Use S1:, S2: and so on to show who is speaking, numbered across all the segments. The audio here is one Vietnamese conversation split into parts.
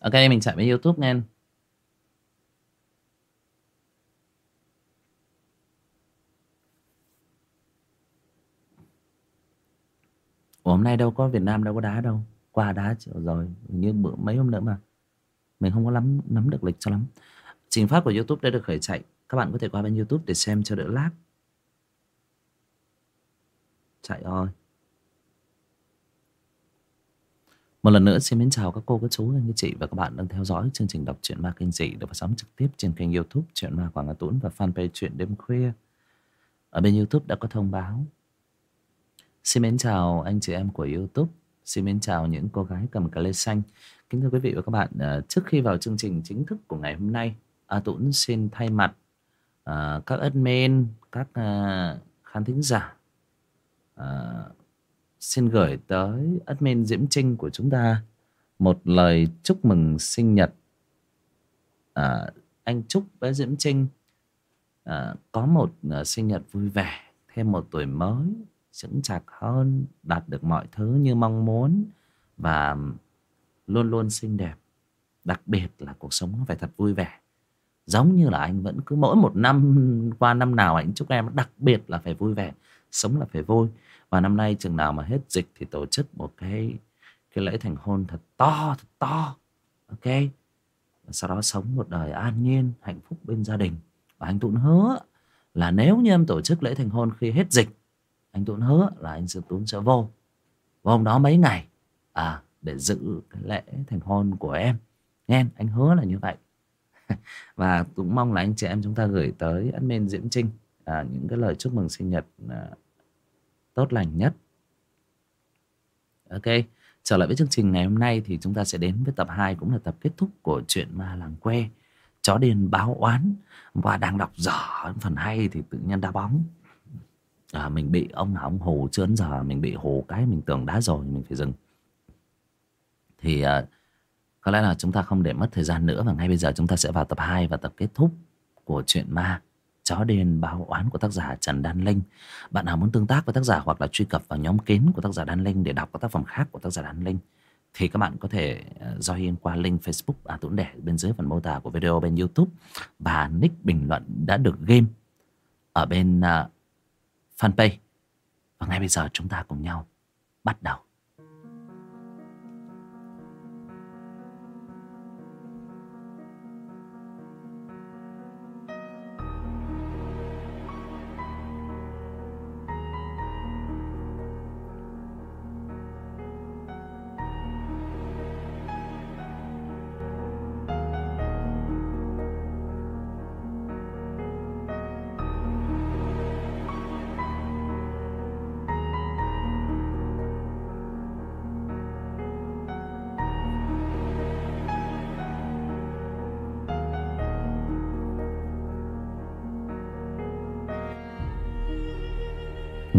S1: ok mình chạy với youtube nghe. Ủa, hôm nay đâu có Việt Nam đâu có đá đâu. Qua đá rồi Như bữa mấy hôm nữa mà. Mình không có lắm, nắm được lịch cho lắm. Trình phát của Youtube đã được khởi chạy. Các bạn có thể qua bên Youtube để xem cho đỡ lag. Chạy rồi. Một lần nữa xin mến chào các cô, các chú, anh chị và các bạn đang theo dõi chương trình đọc truyện ma kinh dị được phát sóng trực tiếp trên kênh youtube chuyện ma Quảng Hà Tũng và fanpage chuyện đêm khuya. Ở bên youtube đã có thông báo. Xin mến chào anh chị em của youtube. Xin mến chào những cô gái cầm cà lê xanh. Kính thưa quý vị và các bạn, ờ, trước khi vào chương trình chính thức của ngày hôm nay, A Tũng xin thay mặt ờ, các admin, các ờ, khán thính giả xin gửi tới admin Diễm Trinh của chúng ta một lời chúc mừng sinh nhật. À, anh chúc bé Diễm Trinh à, có một à, sinh nhật vui vẻ, thêm một tuổi mới, vững chạc hơn, đạt được mọi thứ như mong muốn và luôn luôn xinh đẹp. Đặc biệt là cuộc sống nó phải thật vui vẻ. Giống như là anh vẫn cứ mỗi một năm qua năm nào anh chúc em đặc biệt là phải vui vẻ, sống là phải vui và năm nay chừng nào mà hết dịch thì tổ chức một cái cái lễ thành hôn thật to thật to ok? Và sau đó sống một đời an nhiên hạnh phúc bên gia đình. Và anh Tuấn hứa là nếu như em tổ chức lễ thành hôn khi hết dịch anh Tuấn hứa là anh sẽ Tuấn sẽ vô. Và hôm đó mấy ngày à để giữ cái lễ thành hôn của em. Nghe anh hứa là như vậy. Và cũng mong là anh chị em chúng ta gửi tới admin diễm trinh à, những cái lời chúc mừng sinh nhật à, tốt lành nhất. Ok trở lại với chương trình ngày hôm nay thì chúng ta sẽ đến với tập 2 cũng là tập kết thúc của chuyện ma làng quê chó điên báo oán. Và đang đọc dở phần hay thì tự nhiên đá bóng. À, mình bị ông nào ông hồ chưa đến giờ mình bị hồ cái mình tưởng đá rồi mình phải dừng. Thì à, có lẽ là chúng ta không để mất thời gian nữa và ngay bây giờ chúng ta sẽ vào tập 2 và tập kết thúc của chuyện ma chó đen báo oán của tác giả Trần Đan Linh. Bạn nào muốn tương tác với tác giả hoặc là truy cập vào nhóm kín của tác giả Đan Linh để đọc các tác phẩm khác của tác giả Đan Linh thì các bạn có thể ờ, join qua link Facebook à Tuấn Đẻ bên dưới phần mô tả của video bên YouTube và nick bình luận đã được game ở bên uh, fanpage. Và ngay bây giờ chúng ta cùng nhau bắt đầu.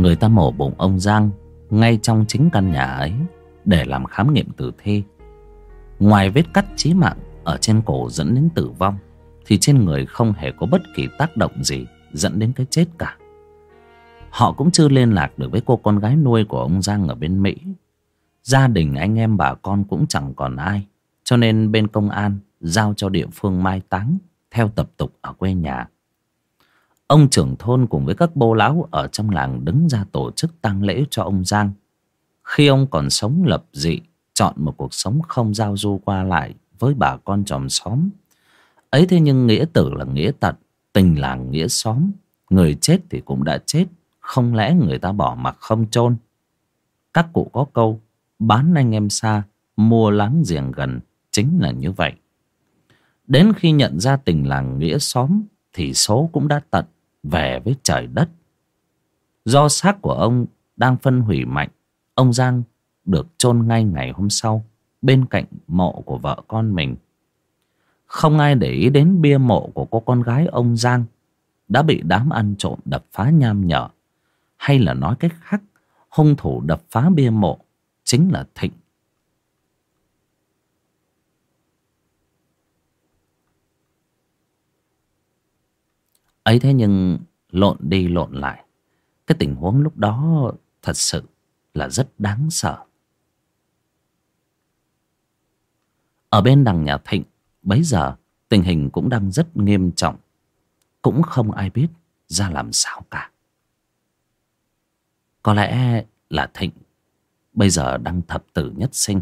S1: Người ta mổ bụng ông Giang ngay trong chính căn nhà ấy để làm khám nghiệm tử thi. Ngoài vết cắt chí mạng ở trên cổ dẫn đến tử vong, thì trên người không hề có bất kỳ tác động gì dẫn đến cái chết cả. Họ cũng chưa liên lạc được với cô con gái nuôi của ông Giang ở bên Mỹ. Gia đình anh em bà con cũng chẳng còn ai. Cho nên bên công an giao cho địa phương mai táng theo tập tục ở quê nhà. Ông trưởng thôn cùng với các bô lão ở trong làng đứng ra tổ chức tang lễ cho ông Giang. Khi ông còn sống lập dị, chọn một cuộc sống không giao du qua lại với bà con chòm xóm. Ấy thế nhưng nghĩa tử là nghĩa tận, tình làng nghĩa xóm. Người chết thì cũng đã chết, không lẽ người ta bỏ mặc không chôn Các cụ có câu, bán anh em xa, mua láng giềng gần, chính là như vậy. Đến khi nhận ra tình làng nghĩa xóm thì số cũng đã tận về với trời đất. Do xác của ông đang phân hủy mạnh, ông Giang được chôn ngay ngày hôm sau bên cạnh mộ của vợ con mình. Không ai để ý đến bia mộ của cô con gái ông Giang đã bị đám ăn trộm đập phá nham nhở. Hay là nói cách khác, hung thủ đập phá bia mộ chính là Thịnh. Ấy thế nhưng lộn đi lộn lại. Cái tình huống lúc đó thật sự là rất đáng sợ. Ở bên đằng nhà Thịnh, Bấy giờ tình hình cũng đang rất nghiêm trọng. Cũng không ai biết ra làm sao cả. Có lẽ là Thịnh Bây giờ đang thập tử nhất sinh.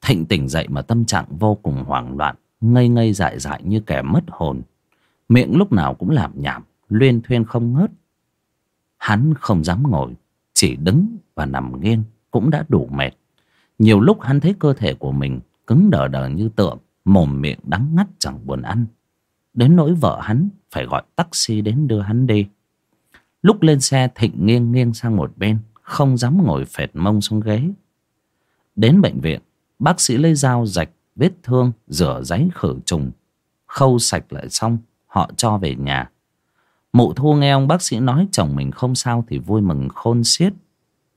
S1: Thịnh tỉnh dậy mà tâm trạng vô cùng hoảng loạn, Ngây ngây dại dại như kẻ mất hồn. Miệng lúc nào cũng làm nhảm, Luyên thuyên không ngớt. Hắn không dám ngồi, Chỉ đứng và nằm nghiêng Cũng đã đủ mệt. Nhiều lúc hắn thấy cơ thể của mình Cứng đờ đờ như tượng, Mồm miệng đắng ngắt chẳng buồn ăn. Đến nỗi vợ hắn Phải gọi taxi đến đưa hắn đi. Lúc lên xe, Thịnh nghiêng nghiêng sang một bên, Không dám ngồi phệt mông xuống ghế. Đến bệnh viện, Bác sĩ lấy dao rạch vết thương, Rửa giấy khử trùng, Khâu sạch lại xong. Họ cho về nhà. Mụ thu nghe ông bác sĩ nói chồng mình không sao Thì vui mừng khôn xiết.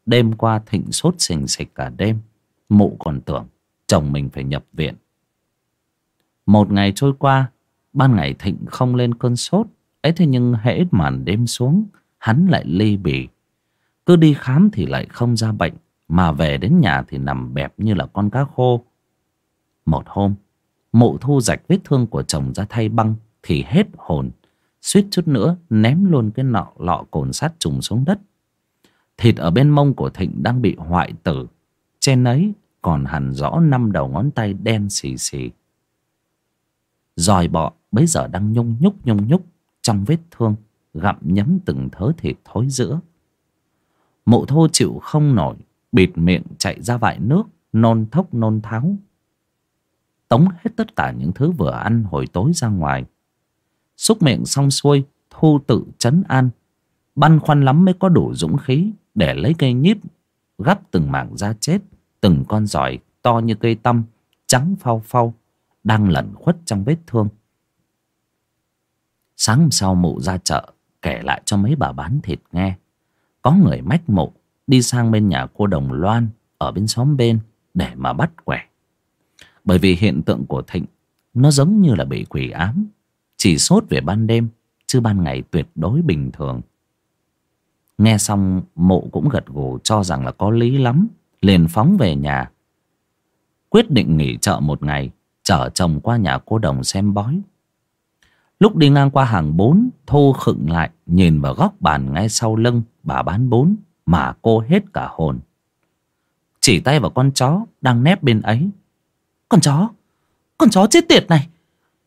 S1: Đêm qua Thịnh sốt sình sịch cả đêm, Mụ còn tưởng chồng mình phải nhập viện. Một ngày trôi qua, ban ngày thịnh không lên cơn sốt. Ấy thế nhưng hễ màn đêm xuống, hắn lại ly bì. Cứ đi khám thì lại không ra bệnh, mà về đến nhà thì nằm bẹp như là con cá khô. Một hôm, mụ thu rạch vết thương của chồng ra thay băng thì hết hồn, suýt chút nữa ném luôn cái nọ lọ cồn sắt trùng xuống đất. Thịt ở bên mông của thịnh đang bị hoại tử, trên ấy còn hẳn rõ năm đầu ngón tay đen xì xì. Dòi bọ bấy giờ đang nhung nhúc nhung nhúc trong vết thương, gặm nhấm từng thớ thịt thối giữa. Mụ thô chịu không nổi, bịt miệng chạy ra vại nước, nôn thốc nôn tháo. Tống hết tất cả những thứ vừa ăn hồi tối ra ngoài xúc miệng xong xuôi, thu tự chấn an. Băn khoăn lắm mới có đủ dũng khí để lấy cây nhíp, gắp từng mảng da chết, từng con giỏi to như cây tăm, trắng phau phau, đang lẩn khuất trong vết thương. Sáng hôm sau mụ ra chợ, kể lại cho mấy bà bán thịt nghe. Có người mách mụ đi sang bên nhà cô đồng loan ở bên xóm bên để mà bắt quẻ. Bởi vì hiện tượng của thịnh, nó giống như là bị quỷ ám chỉ sốt về ban đêm, chứ ban ngày tuyệt đối bình thường. Nghe xong mụ cũng gật gù cho rằng là có lý lắm, liền phóng về nhà. Quyết định nghỉ chợ một ngày, chở chồng qua nhà cô đồng xem bói. Lúc đi ngang qua hàng bốn thô khựng lại, nhìn vào góc bàn ngay sau lưng bà bán bốn mà cô hết cả hồn. Chỉ tay vào con chó đang nép bên ấy. Con chó con chó chết tiệt này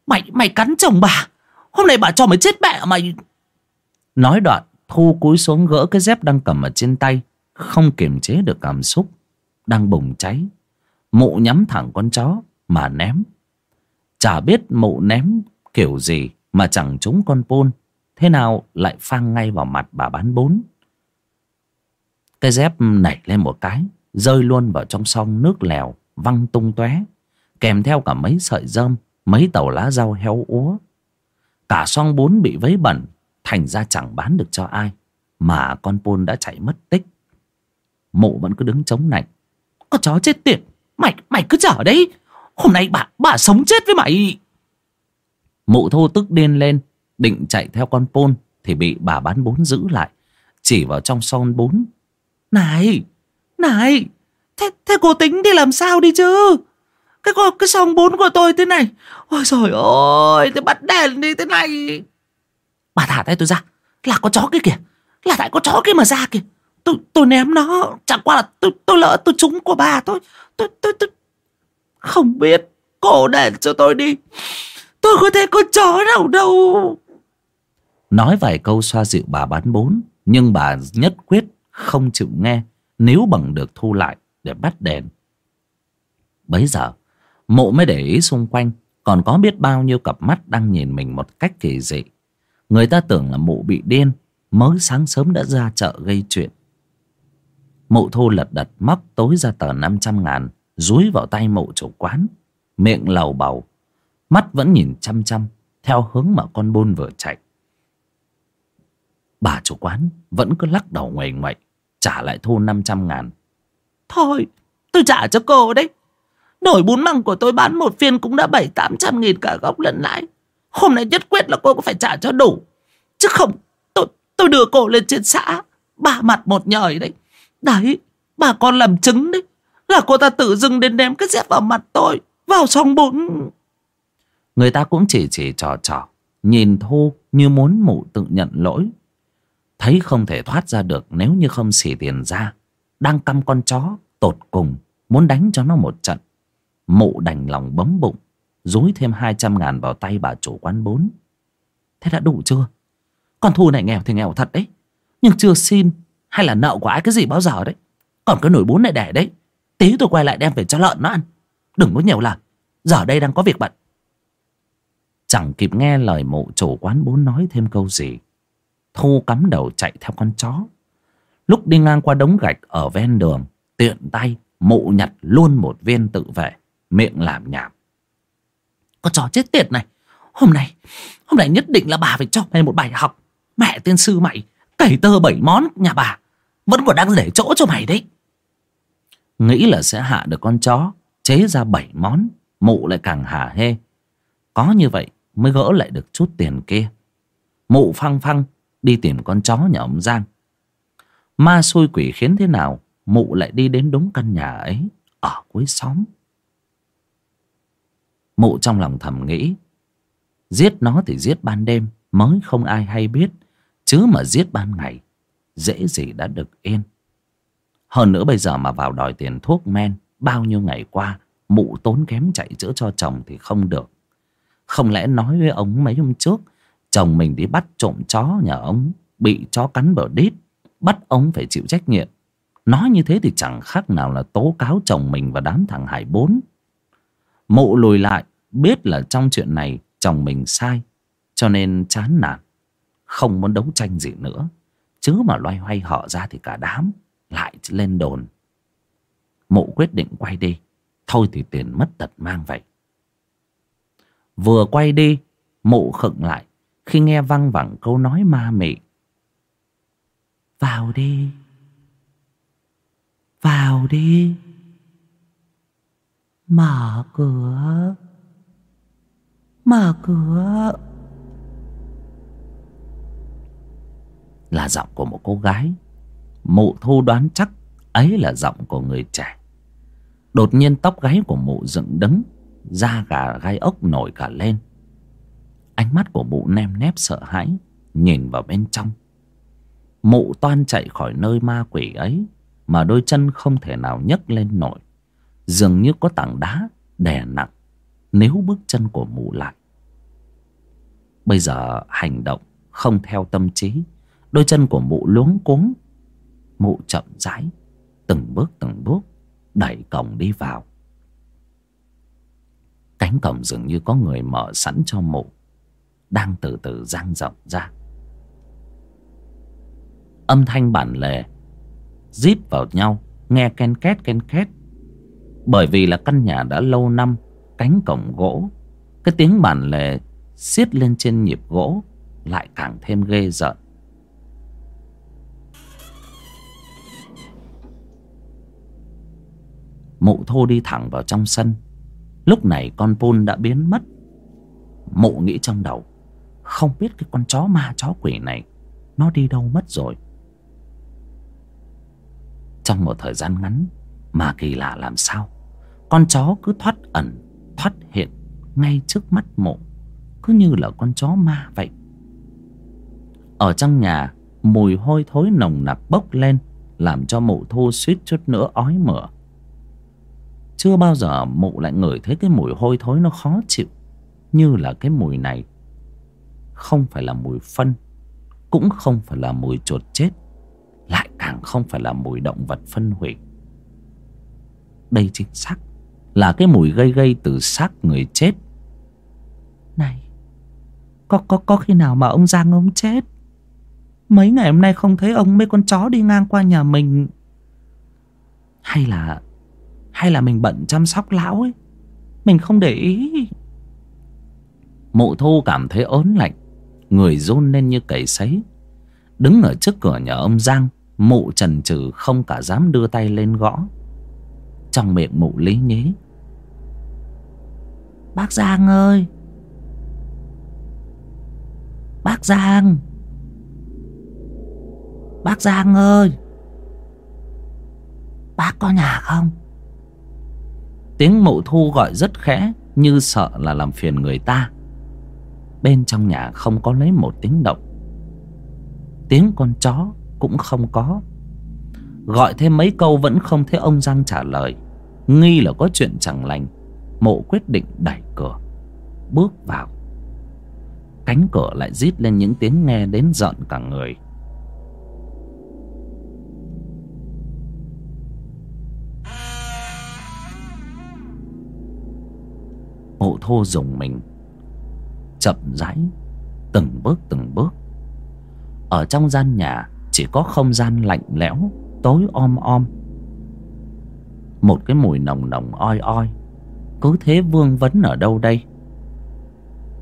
S1: mày mày cắn chồng bà. Hôm nay bà cho mày chết mẹ mày. Nói đoạn, thu cúi xuống gỡ cái dép đang cầm ở trên tay, không kiềm chế được cảm xúc, đang bùng cháy. Mụ nhắm thẳng con chó mà ném. Chả biết mụ ném kiểu gì mà chẳng trúng con pôn thế nào lại phang ngay vào mặt bà bán bốn cái dép nảy lên một cái, rơi luôn vào trong sông nước lèo, văng tung tóe, kèm theo cả mấy sợi rơm mấy tàu lá rau héo úa cả song bốn bị vấy bẩn thành ra chẳng bán được cho ai mà con pôn đã chạy mất tích mụ vẫn cứ đứng chống nạnh con chó chết tiệt mày mày cứ chở đấy Hôm nay bà, bà sống chết với mày. Mụ thô tức điên lên, định chạy theo con pôn thì bị bà bán bốn giữ lại. Chỉ vào trong son bốn. Này, này, thế, thế cô tính đi làm sao đi chứ? Cái con cái son bốn của tôi thế này. Ôi trời ơi, thế bắt đèn đi thế này. Bà thả tay tôi ra, là con chó kia kìa. Là tại con chó kia mà ra kìa. Tôi, tôi ném nó, chẳng qua là tôi, tôi lỡ tôi trúng của bà thôi. Tôi, tôi, tôi, không biết Cô đèn cho tôi đi Tôi có thể có chó nào đâu Nói vài câu xoa dịu bà bán bốn Nhưng bà nhất quyết không chịu nghe Nếu bằng được thu lại để bắt đèn Bấy giờ Mộ mới để ý xung quanh, Còn có biết bao nhiêu cặp mắt đang nhìn mình một cách kỳ dị. Người ta tưởng là mụ bị điên, Mới sáng sớm đã ra chợ gây chuyện. Mụ thu lật đật móc tối ra tờ 500 ngàn, dúi vào tay mộ chủ quán, miệng lầu bầu, mắt vẫn nhìn chăm chăm, theo hướng mà con bôn vừa chạy. Bà chủ quán vẫn cứ lắc đầu ngoài ngoại trả lại thu năm trăm ngàn. Thôi, tôi trả cho cô đấy nổi bún măng của tôi bán một phiên cũng đã bảy, tám trăm nghìn cả gốc lẫn lãi. Hôm nay nhất quyết là cô cũng phải trả cho đủ. Chứ không, tôi tôi đưa cô lên trên xã. Ba mặt một nhời đấy. Đấy, bà con làm chứng đấy. Là cô ta tự dưng đến ném cái dép vào mặt tôi, Vào xong bún. Người ta cũng chỉ chỉ trò trò, Nhìn Thu như muốn mụ tự nhận lỗi. Thấy không thể thoát ra được Nếu như không xỉ tiền ra. Đang căm con chó, tột cùng, Muốn đánh cho nó một trận. Mụ đành lòng bấm bụng, Dối thêm 200 ngàn vào tay bà chủ quán bún Thế đã đủ chưa? Con Thu này nghèo thì nghèo thật đấy. Nhưng chưa xin Hay là nợ của ai cái gì bao giờ đấy. Còn cái nồi bún này đẻ đấy. Tí tôi quay lại đem về cho lợn nó ăn. Đừng có nhiều lời. Giờ đây đang có việc bận. Chẳng kịp nghe lời mụ chủ quán bún nói thêm câu gì, Thu cắm đầu chạy theo con chó. Lúc đi ngang qua đống gạch ở ven đường, Tiện tay mụ nhặt luôn một viên tự vệ. Miệng làm nhảm. Con chó chết tiệt này. Hôm nay Hôm nay nhất định là bà phải cho mày một bài học. Mẹ tiên sư mày Cày tơ bảy món nhà bà Vẫn còn đang để chỗ cho mày đấy. Nghĩ là sẽ hạ được con chó Chế ra bảy món Mụ lại càng hả hê. Có như vậy mới gỡ lại được chút tiền kia. Mụ phăng phăng Đi tìm con chó nhà ông Giang. Ma xui quỷ khiến thế nào Mụ lại đi đến đúng căn nhà ấy Ở cuối xóm Mụ trong lòng thầm nghĩ, Giết nó thì giết ban đêm, Mới không ai hay biết, Chứ mà giết ban ngày, Dễ gì đã được yên. Hơn nữa bây giờ mà vào đòi tiền thuốc men, Bao nhiêu ngày qua, Mụ tốn kém chạy chữa cho chồng thì không được. Không lẽ nói với ông mấy hôm trước, Chồng mình đi bắt trộm chó nhà ông, Bị chó cắn bờ đít, Bắt ông phải chịu trách nhiệm. Nói như thế thì chẳng khác nào là tố cáo chồng mình và đám thằng Hải bốn. Mụ lùi lại, Biết là trong chuyện này chồng mình sai, Cho nên chán nản, Không muốn đấu tranh gì nữa. Chứ mà loay hoay họ ra thì cả đám Lại lên đồn. Mụ quyết định quay đi, Thôi thì tiền mất tật mang vậy. Vừa quay đi, Mụ khựng lại Khi nghe văng vẳng câu nói ma mị. Vào đi Vào đi. Mở cửa. Mở cửa. Là giọng của một cô gái. Mụ thu đoán chắc Ấy là giọng của người trẻ. Đột nhiên tóc gáy của mụ dựng đứng Da gà gai ốc nổi cả lên. Ánh mắt của mụ nem nép sợ hãi, Nhìn vào bên trong. Mụ toan chạy khỏi nơi ma quỷ ấy, Mà đôi chân không thể nào nhấc lên nổi. Dường như có tảng đá đè nặng Nếu bước chân của mụ lại. Bây giờ hành động không theo tâm trí, Đôi chân của mụ luống cuống. Mụ chậm rãi, Từng bước từng bước Đẩy cổng đi vào. Cánh cổng dường như có người mở sẵn cho mụ, Đang từ từ dang rộng ra. Âm thanh bản lề rít vào nhau, Nghe ken két ken két. Bởi vì là căn nhà đã lâu năm Cánh cổng gỗ, Cái tiếng bản lề xiết lên trên nhịp gỗ lại càng thêm ghê rợn. Mụ thô đi thẳng vào trong sân. Lúc này con pun đã biến mất. Mụ nghĩ trong đầu, không biết cái con chó ma, chó quỷ này nó đi đâu mất rồi. Trong một thời gian ngắn mà kỳ lạ làm sao? Con chó cứ thoát ẩn, thoát hiện ngay trước mắt mụ cứ như là con chó ma vậy. Ở trong nhà, mùi hôi thối nồng nặc bốc lên, làm cho mụ thu suýt chút nữa ói mửa. Chưa bao giờ mụ lại ngửi thấy cái mùi hôi thối nó khó chịu như là cái mùi này. Không phải là mùi phân, cũng không phải là mùi chuột chết, lại càng không phải là mùi động vật phân hủy. Đây chính xác là cái mùi gây gây từ xác người chết. Này có, có, có khi nào mà ông Giang ông chết? Mấy ngày hôm nay không thấy ông mấy con chó đi ngang qua nhà mình. Hay là Hay là mình bận chăm sóc lão ấy? Mình không để ý. Mụ thu cảm thấy ớn lạnh Người run lên như cầy sấy. Đứng ở trước cửa nhà ông Giang Mụ trần trừ không cả dám đưa tay lên gõ. Trong miệng mụ lý nhí Bác Giang ơi. Bác Giang. Bác Giang ơi. Bác có nhà không? Tiếng mụ thu gọi rất khẽ, Như sợ là làm phiền người ta. Bên trong nhà không có lấy một tiếng động. Tiếng con chó cũng không có. Gọi thêm mấy câu vẫn không thấy ông Giang trả lời. Nghi là có chuyện chẳng lành. Mộ quyết định đẩy cửa. Bước vào. Cánh cửa lại rít lên những tiếng nghe đến giận cả người. Mộ thô dùng mình. Chậm rãi, Từng bước từng bước. Ở trong gian nhà, Chỉ có không gian lạnh lẽo, Tối om om. Một cái mùi nồng nồng oi oi. Cứ thế vương vấn ở đâu đây?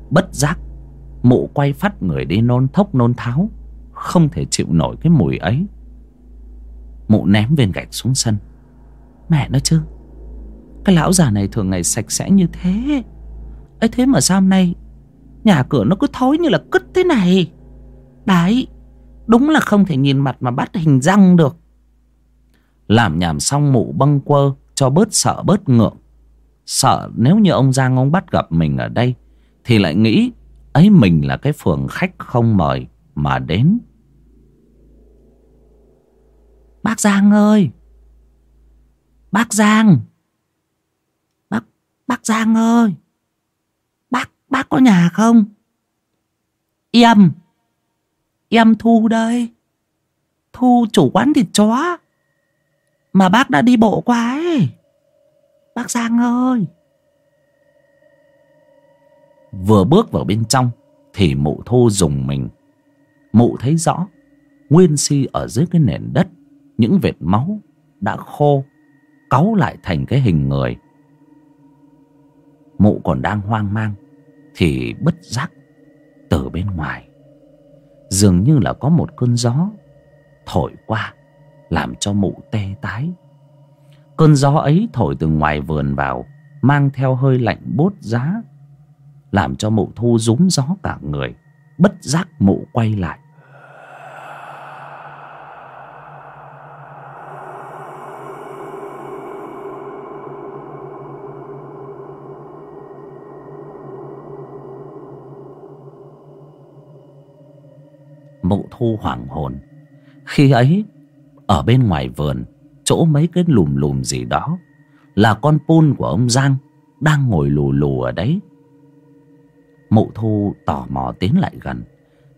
S1: Bất giác, Mụ quay phát người đi nôn thốc nôn tháo, Không thể chịu nổi cái mùi ấy. Mụ ném viên gạch xuống sân. Mẹ nó chứ, Cái lão già này thường ngày sạch sẽ như thế. Ấy thế mà sao hôm nay Nhà cửa nó cứ thối như là cứt thế này? Đấy, Đúng là không thể nhìn mặt mà bắt hình răng được. Làm nhảm xong mụ bâng quơ Cho bớt sợ bớt ngượng. Sợ nếu như ông Giang ông bắt gặp mình ở đây Thì lại nghĩ ấy mình là cái phường khách không mời mà đến. Bác Giang ơi! Bác Giang! Bác, bác Giang ơi! Bác, bác có nhà không? Em! Em Thu đây! Thu chủ quán thịt chó! Mà bác đã đi bộ qua ấy! Bác Giang ơi! Vừa bước vào bên trong Thì mụ thô dùng mình. Mụ thấy rõ, Nguyên si ở dưới cái nền đất, Những vệt máu đã khô, Cáu lại thành cái hình người. Mụ còn đang hoang mang Thì bất giác Từ bên ngoài. Dường như là có một cơn gió Thổi qua, Làm cho mụ tê tái. Cơn gió ấy thổi từ ngoài vườn vào, Mang theo hơi lạnh bốt giá, làm cho mụ thu rúm gió cả người, bất giác mụ quay lại. Mụ thu hoảng hồn. Khi ấy, ở bên ngoài vườn chỗ mấy cái lùm lùm gì đó, là con pun của ông giang đang ngồi lù lù ở đấy. Mụ thu tò mò tiến lại gần,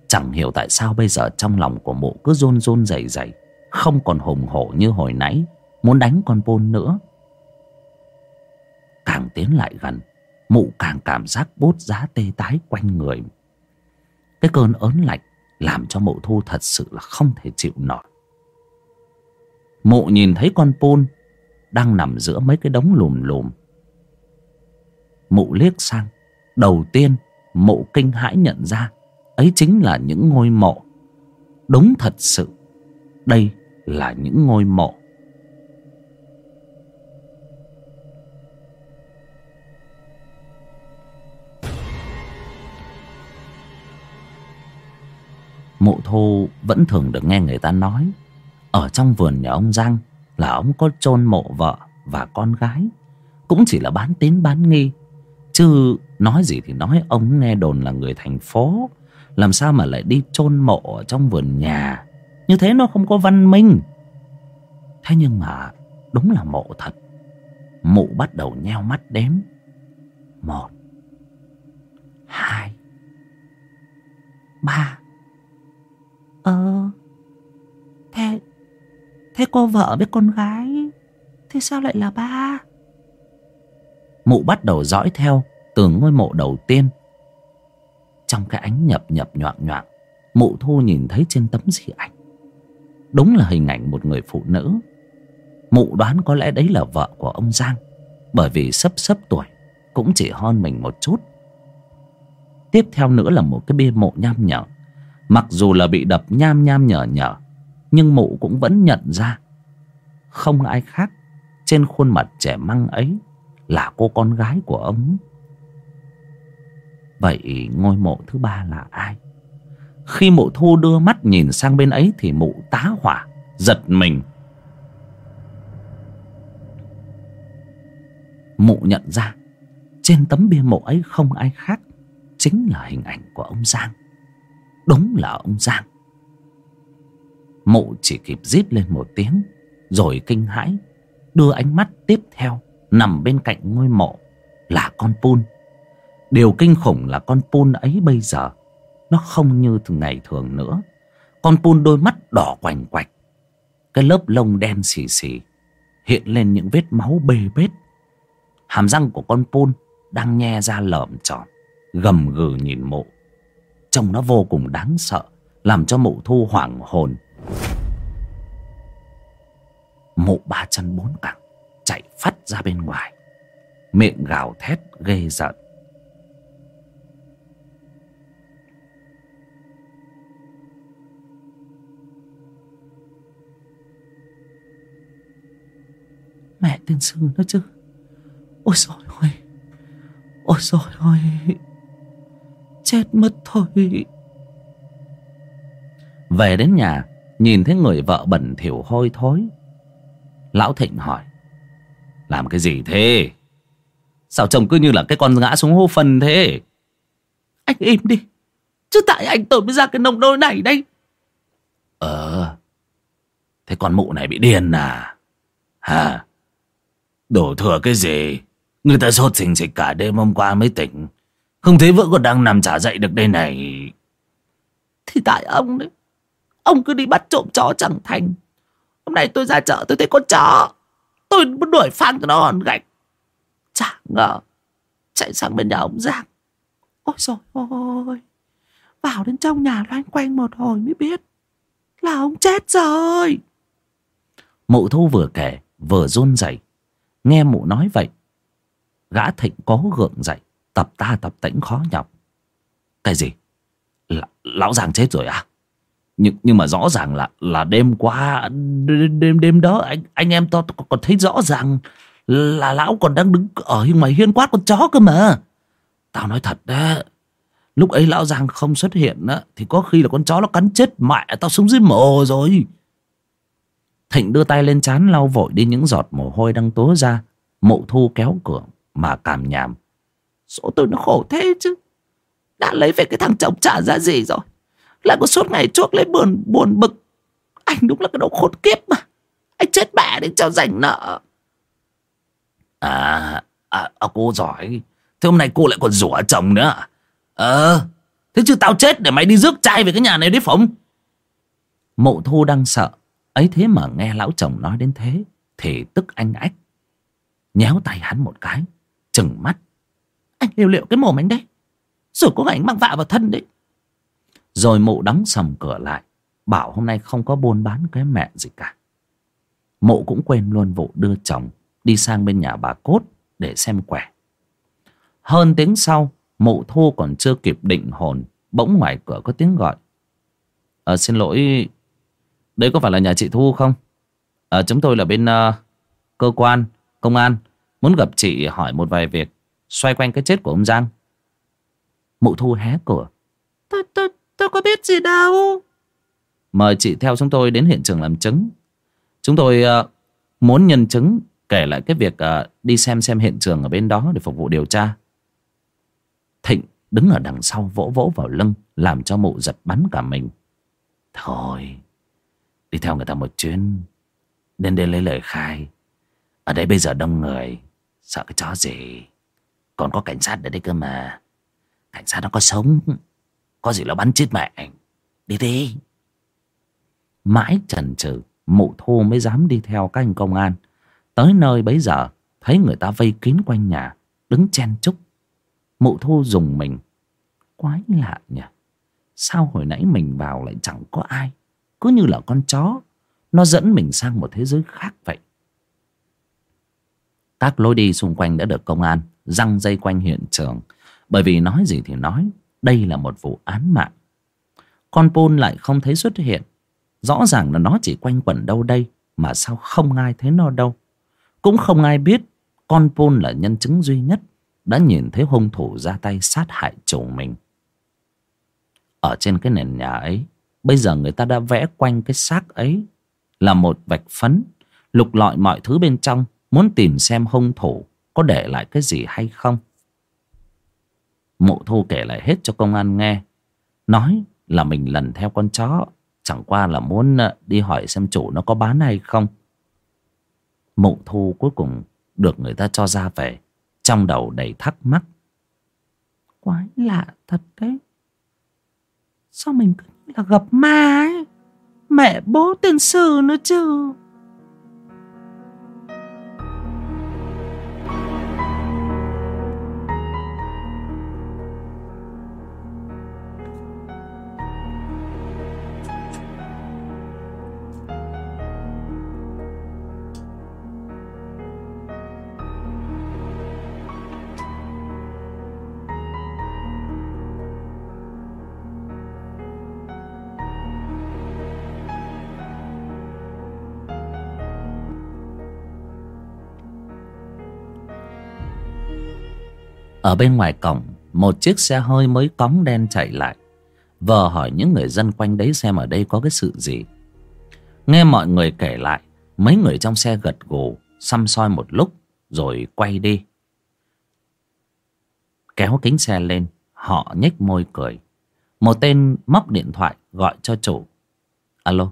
S1: Chẳng hiểu tại sao bây giờ trong lòng của mụ cứ rôn rôn dày dày Không còn hùng hổ như hồi nãy, Muốn đánh con pôn nữa. Càng tiến lại gần, Mụ càng cảm giác bốt giá tê tái quanh người. Cái cơn ớn lạnh Làm cho mụ thu thật sự là không thể chịu nổi. Mụ nhìn thấy con pôn Đang nằm giữa mấy cái đống lùm lùm. Mụ liếc sang, Đầu tiên mộ kinh hãi nhận ra ấy chính là những ngôi mộ. Đúng thật sự, đây là những ngôi mộ. Mộ thô vẫn thường được nghe người ta nói ở trong vườn nhà ông giang là ông có chôn mộ vợ và con gái. Cũng chỉ là bán tín bán nghi. Chứ nói gì thì nói, ông nghe đồn là người thành phố. Làm sao mà lại đi chôn mộ ở trong vườn nhà? Như thế nó không có văn minh. Thế nhưng mà đúng là mộ thật. Mụ bắt đầu nheo mắt đếm. Một, hai, ba. Ờ thế thế cô vợ với con gái, thế sao lại là ba? Mụ bắt đầu dõi theo từ ngôi mộ đầu tiên. Trong cái ánh nhập nhập nhoạng nhoạng, mụ thu nhìn thấy trên tấm di ảnh. Đúng là hình ảnh một người phụ nữ. Mụ đoán có lẽ đấy là vợ của ông giang, bởi vì sấp sấp tuổi, cũng chỉ hon mình một chút. Tiếp theo nữa là một cái bia mộ nham nhở. Mặc dù là bị đập nham nham nhở nhở nhưng mụ cũng vẫn nhận ra. Không ai khác, trên khuôn mặt trẻ măng ấy là cô con gái của ông. Vậy ngôi mộ thứ ba là ai? Khi mụ thu đưa mắt nhìn sang bên ấy thì mụ tá hỏa, giật mình. Mụ nhận ra, Trên tấm bia mộ ấy không ai khác Chính là hình ảnh của ông Giang. Đúng là ông Giang. Mụ chỉ kịp rít lên một tiếng, Rồi kinh hãi, Đưa ánh mắt tiếp theo, Nằm bên cạnh ngôi mộ Là con Pun. Điều kinh khủng là con Pun ấy bây giờ, Nó không như thường ngày thường nữa. Con Pun đôi mắt đỏ quành quạch, Cái lớp lông đen xì xì, Hiện lên những vết máu bê bết. Hàm răng của con Pun Đang nhe ra lởm chởm, Gầm gừ nhìn mụ. Trông nó vô cùng đáng sợ, Làm cho mụ thu hoảng hồn. Mụ ba chân bốn cẳng Chạy phát ra bên ngoài. Miệng gào thét ghê giận Mẹ tiên sư đó chứ? Ôi trời ơi! Ôi trời ơi! Chết mất thôi. Về đến nhà Nhìn thấy người vợ bẩn thỉu hôi thối. Lão Thịnh hỏi, Làm cái gì thế? Sao chồng cứ như là cái con ngã xuống hô phân thế? Anh im đi, Chứ tại anh tôi mới ra cái nông đôi này đây. Ờ Thế con mụ này bị điên à? Hả? Đổ thừa cái gì? Người ta sốt xình xịch cả đêm hôm qua mới tỉnh. Không thấy vợ còn đang nằm trả dậy được đây này. Thì tại ông đấy. Ông cứ đi bắt trộm chó chẳng thành. Hôm nay tôi ra chợ, tôi thấy con chó. Tôi muốn đuổi phang cho nó hòn gạch. Chả ngờ, Chạy sang bên nhà ông Giang. Ôi trời ơi, Vào đến trong nhà loanh quanh một hồi mới biết Là ông chết rồi. Mụ thu vừa kể, Vừa run rẩy. Nghe mụ nói vậy, Gã thịnh cố gượng dậy, Tập ta tập tĩnh khó nhọc. Cái gì? L, Lão Giang chết rồi à? Nhưng nhưng mà rõ ràng là là đêm qua đêm đêm đó, anh anh em to còn thấy rõ ràng là lão còn đang đứng ở ngoài hiên quát con chó cơ mà. Tao nói thật đó lúc ấy lão giang không xuất hiện á, thì có khi là con chó nó cắn chết mẹ tao sống dưới mồ rồi. Thịnh đưa tay lên chán lau vội đi những giọt mồ hôi đang tố ra mụ thu kéo cửa mà cảm nhảm. Số tôi nó khổ thế chứ, đã lấy về cái thằng chồng trả ra gì rồi? Lại có suốt ngày chuốc lấy buồn buồn bực. Anh đúng là cái đồ khốn kiếp mà. Anh chết mẹ để cho dành nợ. À, à, à cô giỏi. Thế hôm nay cô lại còn rủa chồng nữa. Ờ thế chứ tao chết để mày đi rước trai về cái nhà này đấy phóng mộ thu đang sợ. Ấy thế mà nghe lão chồng nói đến thế thì tức anh ách. Nhéo tay hắn một cái chừng mắt. Anh liều liệu cái mồm anh đấy. Rồi có ảnh mang vạ vào thân đấy rồi mụ đóng sầm cửa lại Bảo hôm nay không có buôn bán cái mẹ gì cả. Mụ cũng quên luôn vụ đưa chồng Đi sang bên nhà bà Cốt Để xem quẻ. Hơn tiếng sau Mụ thu còn chưa kịp định hồn Bỗng ngoài cửa có tiếng gọi. À, xin lỗi đây có phải là nhà chị Thu không? À, chúng tôi là bên uh, cơ quan Công an Muốn gặp chị hỏi một vài việc Xoay quanh cái chết của ông Giang. Mụ Thu hé cửa. Tôi, tôi, Tôi có biết gì đâu. Mời chị theo chúng tôi đến hiện trường làm chứng. Chúng tôi uh, muốn nhân chứng kể lại cái việc uh, đi xem xem hiện trường ở bên đó để phục vụ điều tra. Thịnh đứng ở đằng sau vỗ vỗ vào lưng làm cho mụ giật bắn cả mình. Thôi, đi theo người ta một chuyến. Đến đây lấy lời khai. Ở đây bây giờ đông người. Sợ cái chó gì. Còn có cảnh sát ở đây cơ mà. Cảnh sát nó có sống. Có gì là bắn chết mẹ Đi đi. Mãi chần chừ, Mụ thu mới dám đi theo các anh công an. Tới nơi bấy giờ, Thấy người ta vây kín quanh nhà, Đứng chen chúc. Mụ thu dùng mình. Quái lạ nhỉ. Sao hồi nãy mình vào lại chẳng có ai? Cứ như là con chó. Nó dẫn mình sang một thế giới khác vậy. Các lối đi xung quanh đã được công an Răng dây quanh hiện trường. Bởi vì nói gì thì nói đây là một vụ án mạng. Con Pôn lại không thấy xuất hiện. Rõ ràng là nó chỉ quanh quẩn đâu đây, mà sao không ai thấy nó đâu. Cũng không ai biết con Pôn là nhân chứng duy nhất đã nhìn thấy hung thủ ra tay sát hại chủ mình. Ở trên cái nền nhà ấy, bây giờ người ta đã vẽ quanh cái xác ấy là một vạch phấn, lục lọi mọi thứ bên trong, muốn tìm xem hung thủ có để lại cái gì hay không. Mộ thu kể lại hết cho công an nghe. Nói là mình lần theo con chó, chẳng qua là muốn ờ, đi hỏi xem chủ nó có bán hay không. Mộ thu cuối cùng được người ta cho ra về, trong đầu đầy thắc mắc. Quái lạ thật đấy. Sao mình cứ là gặp ma ấy? Mẹ bố tiền sử nữa chứ? Ở bên ngoài cổng, Một chiếc xe hơi mới cóng đen chạy lại. Vờ hỏi những người dân quanh đấy xem ở đây có cái sự gì. Nghe mọi người kể lại, Mấy người trong xe gật gù, Xăm soi một lúc, Rồi quay đi. Kéo kính xe lên, Họ nhếch môi cười. Một tên móc điện thoại gọi cho chủ. Alo,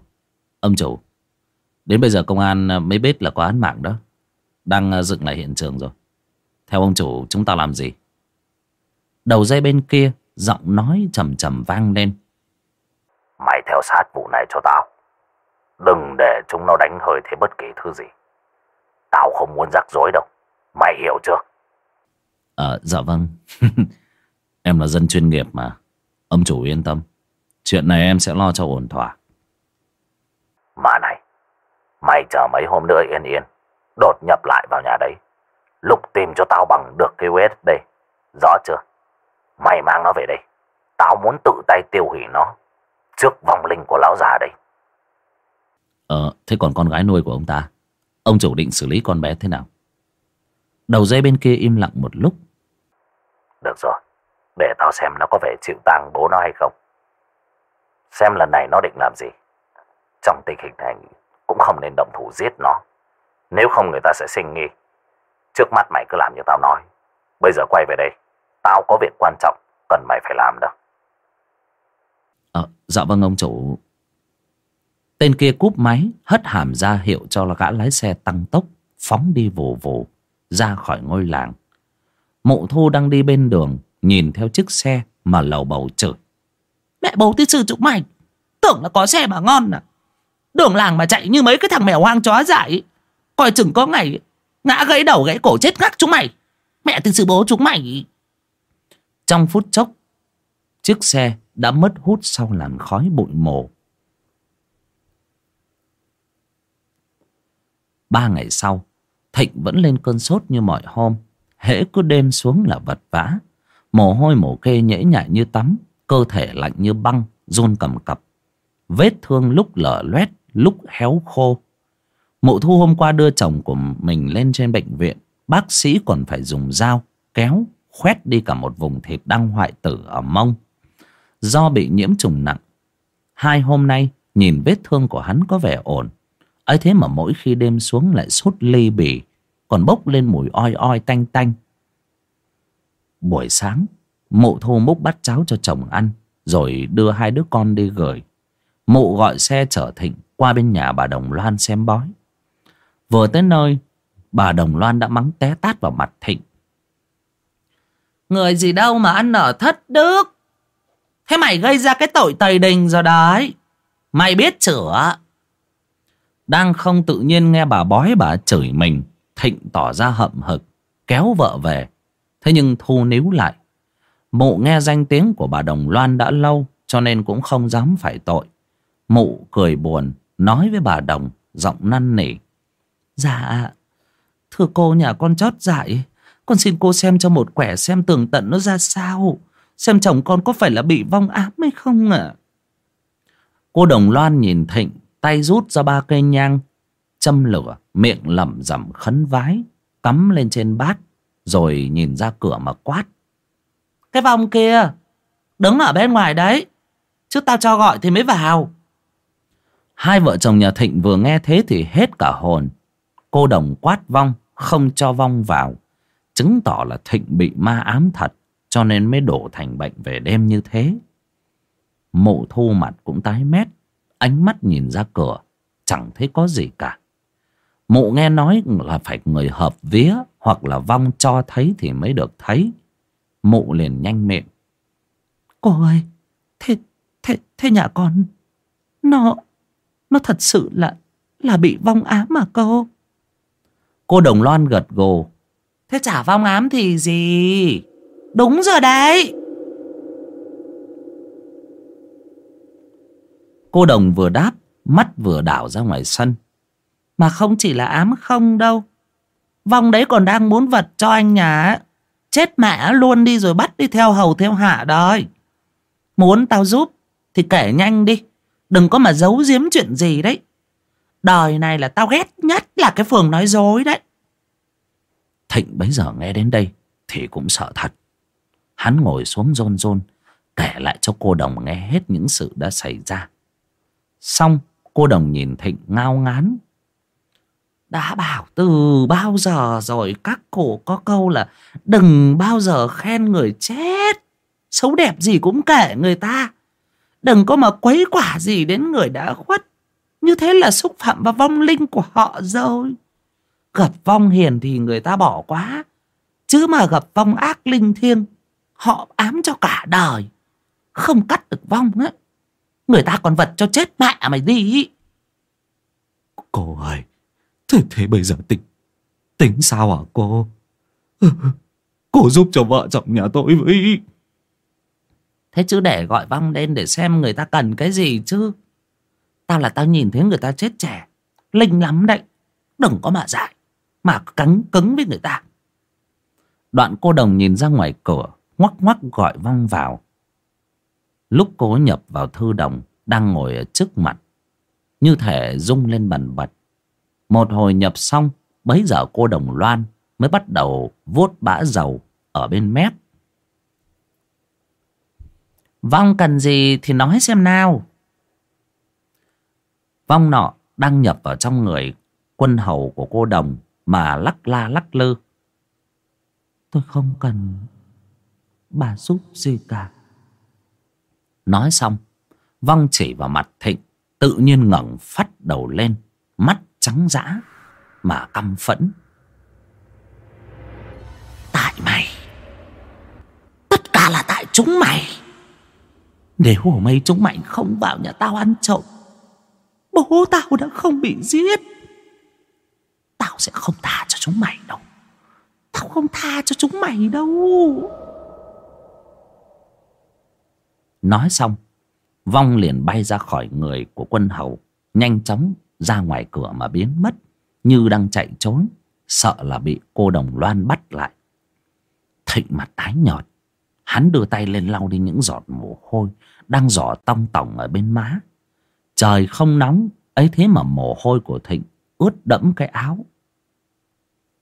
S1: Ông chủ. Đến bây giờ công an mới biết là có án mạng đó. Đang ờ, dựng lại hiện trường rồi. Theo ông chủ, chúng ta làm gì? Đầu dây bên kia Giọng nói trầm trầm vang lên.
S2: Mày theo sát vụ này cho tao. Đừng để chúng nó đánh hơi thêm bất kỳ thứ gì. Tao không muốn rắc rối đâu. Mày hiểu chưa?
S1: Ờ dạ vâng. Em là dân chuyên nghiệp mà. Ông chủ yên tâm. Chuyện này em sẽ lo cho ổn thỏa.
S2: Mà này Mày chờ mấy hôm nữa yên yên. Đột nhập lại vào nhà đấy. Lục tìm cho tao bằng được cái USB Rõ chưa Mày mang nó về đây. Tao muốn tự tay tiêu hủy nó Trước vòng linh của lão già đây.
S1: Ờ thế còn con gái nuôi của ông ta Ông chủ định xử lý con bé thế nào? Đầu dây bên kia im lặng một lúc.
S2: Được rồi Để tao xem nó có vẻ chịu tang bố nó hay không. Xem lần này nó định làm gì. Trong tình hình này Cũng không nên động thủ giết nó. Nếu không người ta sẽ sinh nghi. Trước mắt mày cứ làm như tao nói. Bây giờ quay về đây. Tao có việc quan trọng cần mày phải làm đó.
S1: À, dạ vâng ông chủ. Tên kia cúp máy hất hàm ra hiệu cho là gã lái xe tăng tốc phóng đi vù vù ra khỏi ngôi làng. Mụ thu đang đi bên đường nhìn theo chiếc xe mà lầu bầu chửi. Mẹ bố tí sư chúng mày tưởng là có xe mà ngon à. Đường làng mà chạy như mấy cái thằng mèo hoang chó dại coi chừng có ngày Ngã gãy đầu gãy cổ chết ngắc chúng mày Mẹ từ sư bố chúng mày trong phút chốc, Chiếc xe đã mất hút sau làn khói bụi mồ Ba ngày sau, Thịnh vẫn lên cơn sốt như mọi hôm, Hễ cứ đêm xuống là vật vã. Mồ hôi mồ kê nhễ nhại như tắm, Cơ thể lạnh như băng, Run cầm cập. Vết thương lúc lở loét, Lúc héo khô. Mụ thu hôm qua đưa chồng của mình lên trên bệnh viện, Bác sĩ còn phải dùng dao, Kéo khoét đi cả một vùng thịt đang hoại tử ở mông. Do bị nhiễm trùng nặng, Hai hôm nay Nhìn vết thương của hắn có vẻ ổn. Ấy thế mà mỗi khi đêm xuống lại sốt ly bì, Còn bốc lên mùi oi oi tanh tanh. Buổi sáng, Mụ thu múc bắt cháo cho chồng ăn, Rồi đưa hai đứa con đi gửi. Mụ gọi xe chở thịnh Qua bên nhà bà Đồng Loan xem bói. Vừa tới nơi, Bà Đồng Loan đã mắng té tát vào mặt Thịnh. Người gì đâu mà ăn ở thất đức. Thế mày gây ra cái tội tày đình rồi đấy. Mày biết chữa. Đang không tự nhiên nghe bà bói bà chửi mình, Thịnh tỏ ra hậm hực, Kéo vợ về. Thế nhưng thu níu lại. Mụ nghe danh tiếng của bà Đồng Loan đã lâu, Cho nên cũng không dám phải tội. Mụ cười buồn, Nói với bà Đồng, Giọng năn nỉ. Dạ Thưa cô nhà con chót dại con xin cô xem cho một quẻ xem tường tận nó ra sao. Xem chồng con có phải là bị vong ám hay không ạ? Cô Đồng Loan nhìn Thịnh, Tay rút ra ba cây nhang, Châm lửa, Miệng lẩm rẩm khấn vái, Cắm lên trên bát, Rồi nhìn ra cửa mà quát. Cái vong kia, Đứng ở bên ngoài đấy, Chứ tao cho gọi thì mới vào. Hai vợ chồng nhà Thịnh vừa nghe thế thì hết cả hồn. Cô đồng quát vong, Không cho vong vào. Chứng tỏ là Thịnh bị ma ám thật Cho nên mới đổ thành bệnh về đêm như thế. Mụ thu mặt cũng tái mét Ánh mắt nhìn ra cửa Chẳng thấy có gì cả. Mụ nghe nói là phải người hợp vía Hoặc là vong cho thấy thì mới được thấy. Mụ liền nhanh miệng.
S3: Cô ơi Thế, thế, thế nhà con Nó Nó thật sự là Là bị vong ám mà cô?
S1: Cô Đồng Loan gật gù
S3: Thế chả vong ám thì gì? Đúng rồi đấy.
S1: Cô Đồng vừa đáp Mắt vừa đảo ra ngoài sân.
S3: Mà không chỉ là ám không đâu. Vong đấy còn đang muốn vật cho anh nhà Chết mẹ luôn đi rồi bắt đi theo hầu theo hạ đời Muốn tao giúp Thì kể nhanh đi. Đừng có mà giấu giếm chuyện gì đấy. Đời này là tao ghét nhất là cái phường nói dối đấy
S1: Thịnh bấy giờ nghe đến đây Thì cũng sợ thật. Hắn ngồi xuống rôn rôn, Kể lại cho cô Đồng nghe hết những sự đã xảy ra. Xong, cô Đồng nhìn Thịnh ngao ngán.
S3: Đã bảo từ bao giờ rồi các cổ có câu là Đừng bao giờ khen người chết. Xấu đẹp gì cũng kể người ta. Đừng có mà quấy quả gì đến người đã khuất. Như thế là xúc phạm vào vong linh của họ rồi. Gặp vong hiền thì người ta bỏ quá. Chứ mà gặp vong ác linh thiêng Họ ám cho cả đời Không cắt được vong á. Người ta còn vật cho chết mẹ mày đi
S4: Cô ơi Thế, thế bây giờ tính Tính sao hả cô? Cô giúp cho vợ chồng nhà tôi với.
S3: Thế chứ để gọi vong lên để xem người ta cần cái gì chứ. Tao là tao nhìn thấy người ta chết trẻ Linh lắm đấy Đừng có mà dại mà cắn cứng với người ta.
S1: Đoạn cô đồng nhìn ra ngoài cửa, Ngoắc ngoắc gọi văng vào. Lúc cô nhập vào thư đồng, Đang ngồi ở trước mặt, Như thể rung lên bần bật. Một hồi nhập xong, Bấy giờ cô đồng loan Mới bắt đầu vuốt bã dầu Ở bên mép.
S3: Vong cần gì thì nói xem nào.
S1: Vong nọ đang nhập vào trong người Quân hầu của cô đồng. Mà lắc la lắc lư
S3: Tôi không cần Bà giúp gì cả.
S1: Nói xong Vong chỉ vào mặt Thịnh Tự nhiên ngẩng phát đầu lên Mắt trắng dã Mà căm phẫn.
S3: Tại mày Tất cả là tại chúng mày. Nếu hồ mây chúng mày không vào nhà tao ăn trộm Bố tao đã không bị giết Tao sẽ không tha cho chúng mày đâu. Tao không tha cho chúng mày đâu.
S1: Nói xong, Vong liền bay ra khỏi người của quân hầu, Nhanh chóng ra ngoài cửa mà biến mất, Như đang chạy trốn, Sợ là bị cô đồng loan bắt lại. Thịnh mặt tái nhợt, Hắn đưa tay lên lau đi những giọt mồ hôi Đang giỏ tong tỏng ở bên má. Trời không nóng, ấy thế mà mồ hôi của Thịnh ướt đẫm cái áo.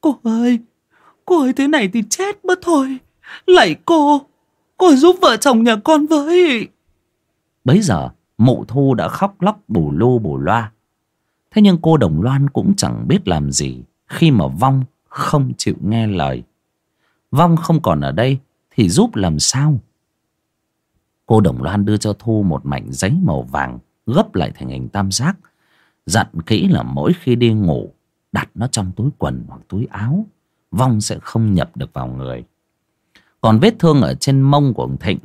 S3: Cô ơi Cô ơi thế này thì chết mất thôi. Lạy cô Cô giúp vợ chồng nhà con với.
S1: Bấy giờ, mụ thu đã khóc lóc bù lô bù loa. Thế nhưng cô Đồng Loan cũng chẳng biết làm gì Khi mà Vong không chịu nghe lời. Vong không còn ở đây Thì giúp làm sao? Cô Đồng Loan đưa cho Thu một mảnh giấy màu vàng, Gấp lại thành hình tam giác. Dặn kỹ là mỗi khi đi ngủ Đặt nó trong túi quần hoặc túi áo, Vong sẽ không nhập được vào người. Còn vết thương ở trên mông của ông Thịnh,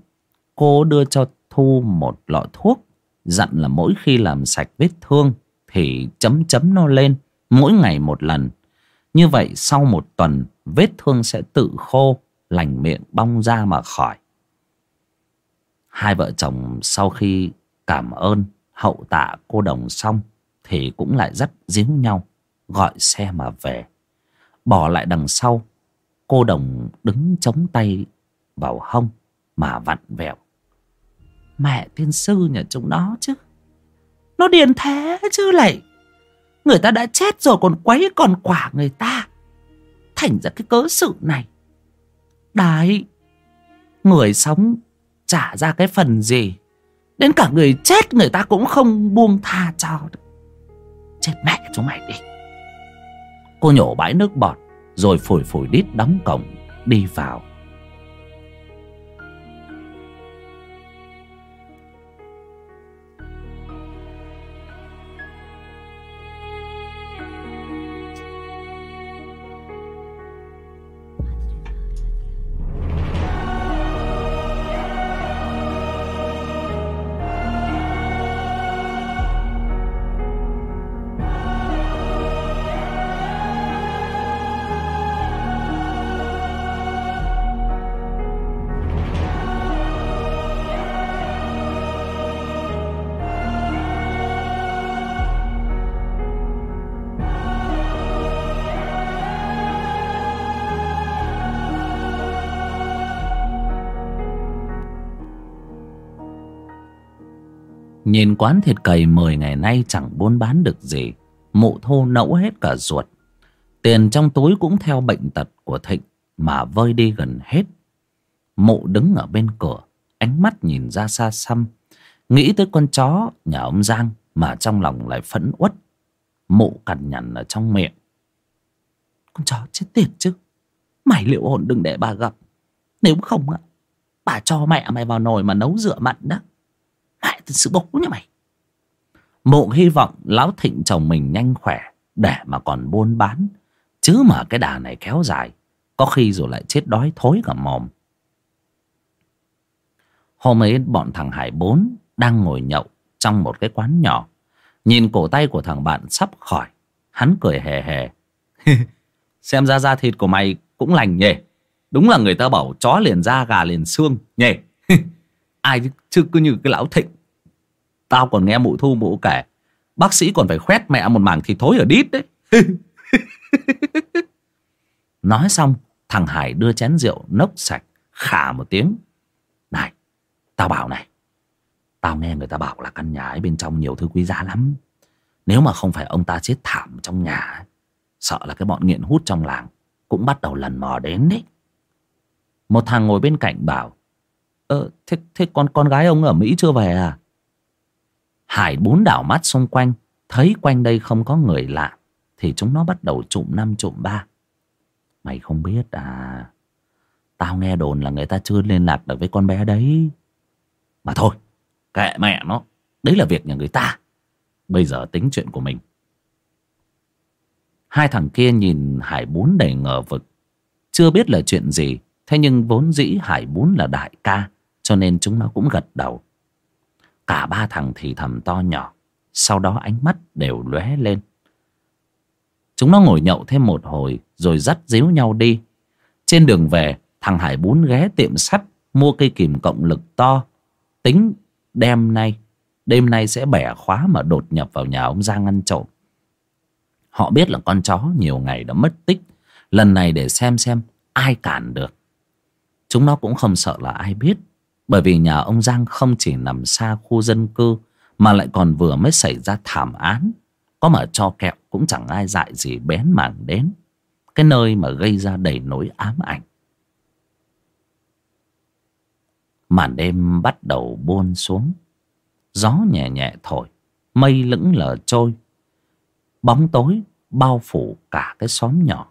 S1: Cô đưa cho Thu một lọ thuốc, Dặn là mỗi khi làm sạch vết thương Thì chấm chấm nó lên, Mỗi ngày một lần. Như vậy, sau một tuần, Vết thương sẽ tự khô, Lành miệng bong ra mà khỏi. Hai vợ chồng sau khi cảm ơn, hậu tạ cô đồng xong Thì cũng lại rất díu nhau. Gọi xe mà về. Bỏ lại đằng sau, Cô đồng đứng chống tay vào hông Mà vặn vẹo.
S3: Mẹ tiên sư nhà chúng nó chứ? Nó điền thế chứ lại? Người ta đã chết rồi còn quấy còn quả người ta. Thành ra cái cớ sự này. Đấy, Người sống trả ra cái phần gì? Đến cả người chết người ta cũng không buông tha cho được. Chết mẹ chúng mày đi.
S1: Cô nhổ bãi nước bọt Rồi phủi phủi đít đóng cổng đi vào. Nhìn quán thịt cầy 10 ngày nay chẳng buôn bán được gì. Mụ thô nẫu hết cả ruột. Tiền trong túi cũng theo bệnh tật của Thịnh mà vơi đi gần hết. Mụ đứng ở bên cửa, ánh mắt nhìn ra xa xăm. Nghĩ tới con chó nhà ông Giang mà trong lòng lại phẫn uất. Mụ cằn nhằn ở trong miệng. Con chó chết tiệt chứ. Mày liệu hồn đừng để bà gặp. Nếu không, bà cho mẹ mày vào nồi mà nấu rửa mặn đó. Sự bố nha mày. Mụ hy vọng Lão Thịnh chồng mình nhanh khỏe để mà còn buôn bán. Chứ mà cái đà này kéo dài, có khi rồi lại chết đói thối cả mồm. Hôm ấy bọn thằng Hải bốn đang ngồi nhậu trong một cái quán nhỏ. Nhìn cổ tay của thằng bạn sắp khỏi, hắn cười hề hề. Xem ra da thịt của mày cũng lành nhỉ. Đúng là người ta bảo chó liền da gà liền xương nhỉ. Ai chứ cứ như cái lão thịnh Tao còn nghe mụ thu mụ kể Bác sĩ còn phải khoét mẹ một mảng thịt thối ở đít đấy. Nói xong Thằng Hải đưa chén rượu nốc sạch Khả một tiếng. Này tao bảo này Tao nghe người ta bảo là căn nhà ấy bên trong nhiều thứ quý giá lắm. Nếu mà không phải ông ta chết thảm trong nhà Sợ là cái bọn nghiện hút trong làng Cũng bắt đầu lần mò đến đấy. Một thằng ngồi bên cạnh bảo Ờ, thế, thế con con gái ông ở Mỹ chưa về à? Hải bốn đảo mắt xung quanh, thấy quanh đây không có người lạ, thì chúng nó bắt đầu trụm năm trụm ba. Mày không biết à? Tao nghe đồn là người ta chưa liên lạc được với con bé đấy. Mà thôi, kệ mẹ nó, đấy là việc nhà người ta. Bây giờ tính chuyện của mình. Hai thằng kia nhìn Hải bốn đầy ngờ vực. Chưa biết là chuyện gì, thế nhưng vốn dĩ Hải bốn là đại ca cho nên chúng nó cũng gật đầu Cả ba thằng thì thầm to nhỏ. Sau đó ánh mắt đều lóe lên. Chúng nó ngồi nhậu thêm một hồi Rồi dắt díu nhau đi. Trên đường về, Thằng Hải bún ghé tiệm sắt Mua cây kìm cộng lực to. Tính, đêm nay Đêm nay sẽ bẻ khóa mà đột nhập vào nhà ông Giang ăn trộm. Họ biết là con chó nhiều ngày đã mất tích. Lần này để xem xem ai cản được. Chúng nó cũng không sợ là ai biết bởi vì nhà ông Giang không chỉ nằm xa khu dân cư, Mà lại còn vừa mới xảy ra thảm án. Có mà cho kẹo cũng chẳng ai dại gì bén mảng đến. Cái nơi mà gây ra đầy nỗi ám ảnh. Màn đêm bắt đầu buôn xuống. Gió nhẹ nhẹ thổi, Mây lững lờ trôi. Bóng tối bao phủ cả cái xóm nhỏ.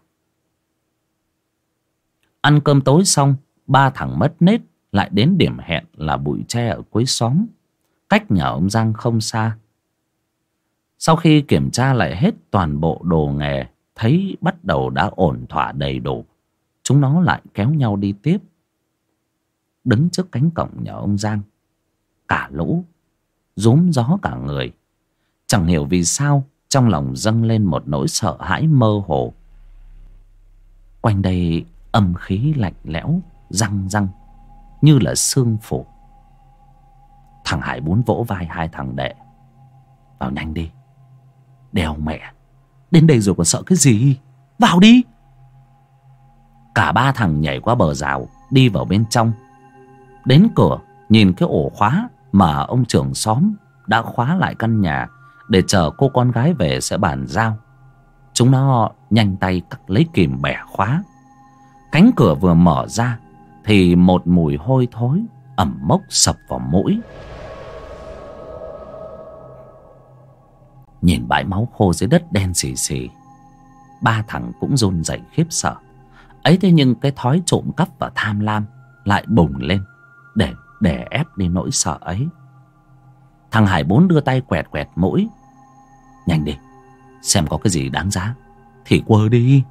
S1: Ăn cơm tối xong, Ba thằng mất nết lại đến điểm hẹn là bụi tre ở cuối xóm. Cách nhà ông giang không xa. Sau khi kiểm tra lại hết toàn bộ đồ nghề, thấy bắt đầu đã ổn thỏa đầy đủ. Chúng nó lại kéo nhau đi tiếp. Đứng trước cánh cổng nhà ông giang, cả lũ, rúm gió cả người. Chẳng hiểu vì sao, trong lòng dâng lên một nỗi sợ hãi mơ hồ. Quanh đây âm khí lạnh lẽo, răng răng như là xương phủ. Thằng hải muốn vỗ vai hai thằng đệ. Vào nhanh đi. Đèo mẹ. Đến đây rồi còn sợ cái gì? Vào đi. Cả ba thằng nhảy qua bờ rào, đi vào bên trong. Đến cửa, nhìn cái ổ khóa mà ông trưởng xóm đã khóa lại căn nhà để chờ cô con gái về sẽ bàn giao. Chúng nó nhanh tay cắt lấy kìm bẻ khóa. Cánh cửa vừa mở ra thì một mùi hôi thối ẩm mốc sập vào mũi. Nhìn bãi máu khô dưới đất đen xì xì, ba thằng cũng run rẩy khiếp sợ. Ấy thế nhưng cái thói trộm cắp và tham lam lại bùng lên để để ép đi nỗi sợ ấy. Thằng hải bốn đưa tay quẹt quẹt mũi. Nhanh đi, xem có cái gì đáng giá thì quơ đi.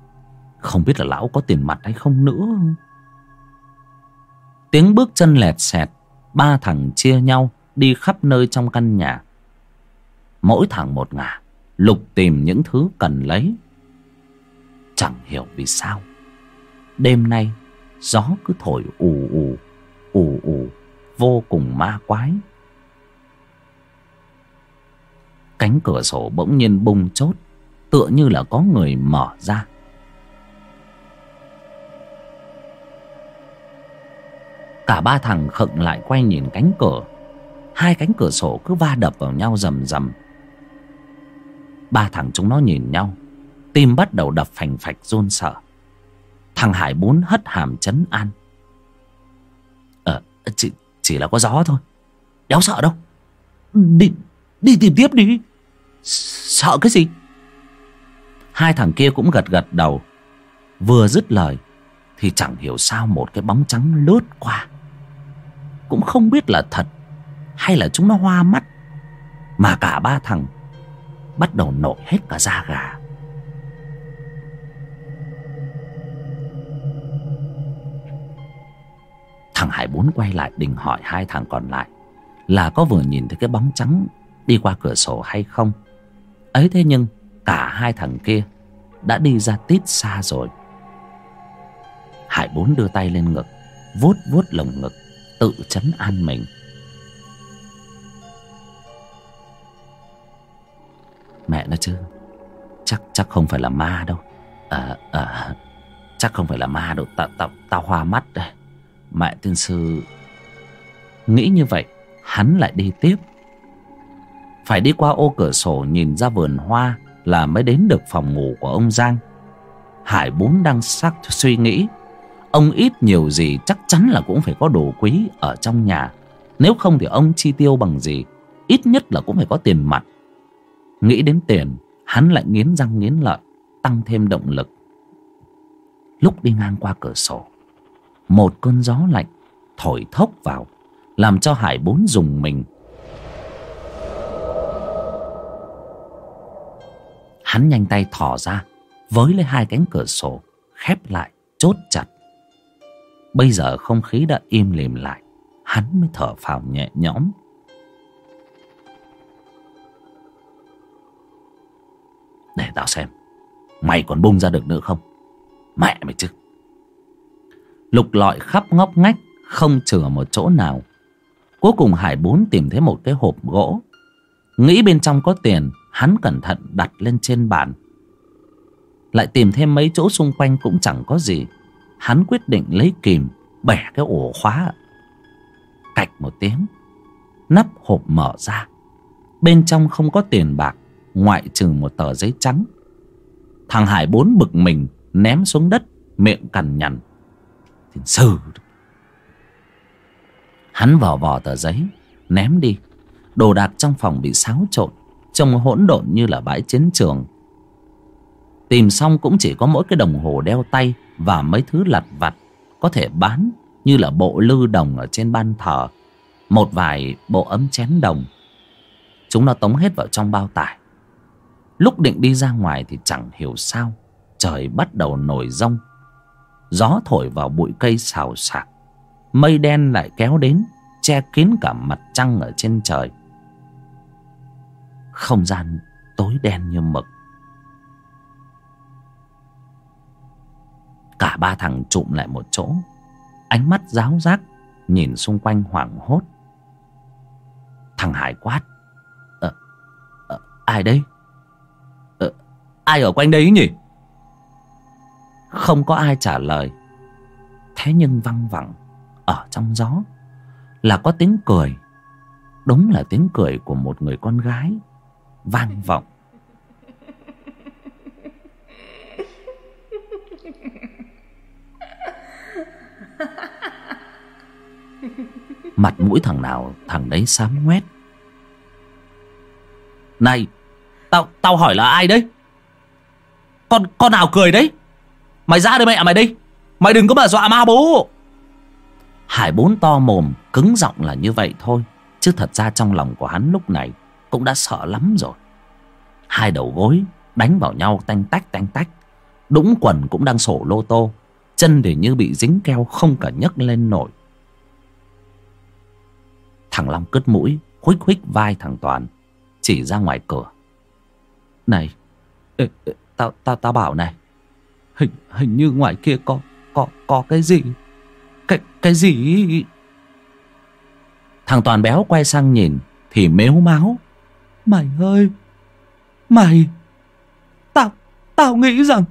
S1: Không biết là lão có tiền mặt hay không nữa tiếng bước chân lẹt xẹt, ba thằng chia nhau đi khắp nơi trong căn nhà. Mỗi thằng một ngả, lục tìm những thứ cần lấy. Chẳng hiểu vì sao. Đêm nay, gió cứ thổi ù ù ù ù, vô cùng ma quái. Cánh cửa sổ bỗng nhiên bung chốt, tựa như là có người mở ra. Cả ba thằng khựng lại quay nhìn cánh cửa. Hai cánh cửa sổ cứ va đập vào nhau rầm rầm. Ba thằng chúng nó nhìn nhau. Tim bắt đầu đập phành phạch run sợ. Thằng hải bốn hất hàm chấn an. Ờ chỉ, chỉ là có gió thôi. Đéo sợ đâu. Đi đi tìm tiếp đi. Sợ cái gì? Hai thằng kia cũng gật gật đầu. Vừa dứt lời thì chẳng hiểu sao một cái bóng trắng lướt qua cũng không biết là thật hay là chúng nó hoa mắt, mà cả ba thằng bắt đầu nổi hết cả da gà. Thằng hải bốn quay lại định hỏi hai thằng còn lại là có vừa nhìn thấy cái bóng trắng đi qua cửa sổ hay không. Ấy thế nhưng cả hai thằng kia đã đi ra tít xa rồi. Hải bốn đưa tay lên ngực, vuốt vuốt lồng ngực tự chấn an mình. Mẹ nó chứ chắc chắc không phải là ma đâu. À, à, chắc không phải là ma đâu. Tao tao tao hoa mắt đây. Mẹ tiên sư nghĩ như vậy hắn lại đi tiếp. Phải đi qua ô cửa sổ nhìn ra vườn hoa là mới đến được phòng ngủ của ông giang. Hải bốn đang sắc suy nghĩ ông ít nhiều gì chắc chắn là cũng phải có đồ quý ở trong nhà. Nếu không thì ông chi tiêu bằng gì? Ít nhất là cũng phải có tiền mặt. Nghĩ đến tiền, hắn lại nghiến răng nghiến lợi, tăng thêm động lực. Lúc đi ngang qua cửa sổ, một cơn gió lạnh thổi thốc vào, làm cho hải bốn dùng mình. Hắn nhanh tay thò ra, với lấy hai cánh cửa sổ, khép lại, chốt chặt bây giờ không khí đã im lìm lại, hắn mới thở phào nhẹ nhõm. Để tao xem, mày còn bung ra được nữa không? Mẹ mày chứ. Lục lọi khắp ngóc ngách, không chừa một chỗ nào. Cuối cùng hải bốn tìm thấy một cái hộp gỗ. Nghĩ bên trong có tiền, hắn cẩn thận đặt lên trên bàn. Lại tìm thêm mấy chỗ xung quanh cũng chẳng có gì hắn quyết định lấy kìm, bẻ cái ổ khóa. Cạch một tiếng, nắp hộp mở ra. Bên trong không có tiền bạc, ngoại trừ một tờ giấy trắng. Thằng hải bốn bực mình, ném xuống đất, miệng cằn nhằn. Thì sư! Hắn vò vò tờ giấy, ném đi. Đồ đạc trong phòng bị xáo trộn, trông hỗn độn như là bãi chiến trường tìm xong cũng chỉ có mỗi cái đồng hồ đeo tay và mấy thứ lặt vặt có thể bán như là bộ lư đồng ở trên ban thờ, một vài bộ ấm chén đồng. Chúng nó tống hết vào trong bao tải. Lúc định đi ra ngoài thì chẳng hiểu sao, trời bắt đầu nổi rông. Gió thổi vào bụi cây xào xạc, mây đen lại kéo đến, che kín cả mặt trăng ở trên trời. Không gian tối đen như mực. Cả ba thằng trụm lại một chỗ. Ánh mắt ráo rác nhìn xung quanh hoảng hốt. Thằng hải quát ờ, ờ, ai đấy ờ, ai ở quanh đấy nhỉ? Không có ai trả lời. Thế nhưng văng vẳng ở trong gió là có tiếng cười. Đúng là tiếng cười của một người con gái vang vọng. mặt mũi thằng nào, thằng đấy xám ngoét. Này, tao tao hỏi là ai đấy? Con con nào cười đấy? Mày ra đây mẹ, mày đi
S3: Mày đừng có mà dọa ma bố.
S1: Hải bốn to mồm, Cứng giọng là như vậy thôi. Chứ thật ra trong lòng của hắn lúc này Cũng đã sợ lắm rồi. Hai đầu gối đánh vào nhau tanh tách tanh tách. Đũng quần cũng đang sổ lô tô. Chân để như bị dính keo không cả nhấc lên nổi. Thằng Long cất mũi Khuých khuých vai thằng Toàn Chỉ ra ngoài cửa. Này ê, ê, Tao tao tao bảo này Hình hình như ngoài kia có có có cái gì? Cái cái gì? Thằng Toàn béo quay sang nhìn Thì mếu máu. Mày ơi Mày Tao Tao nghĩ rằng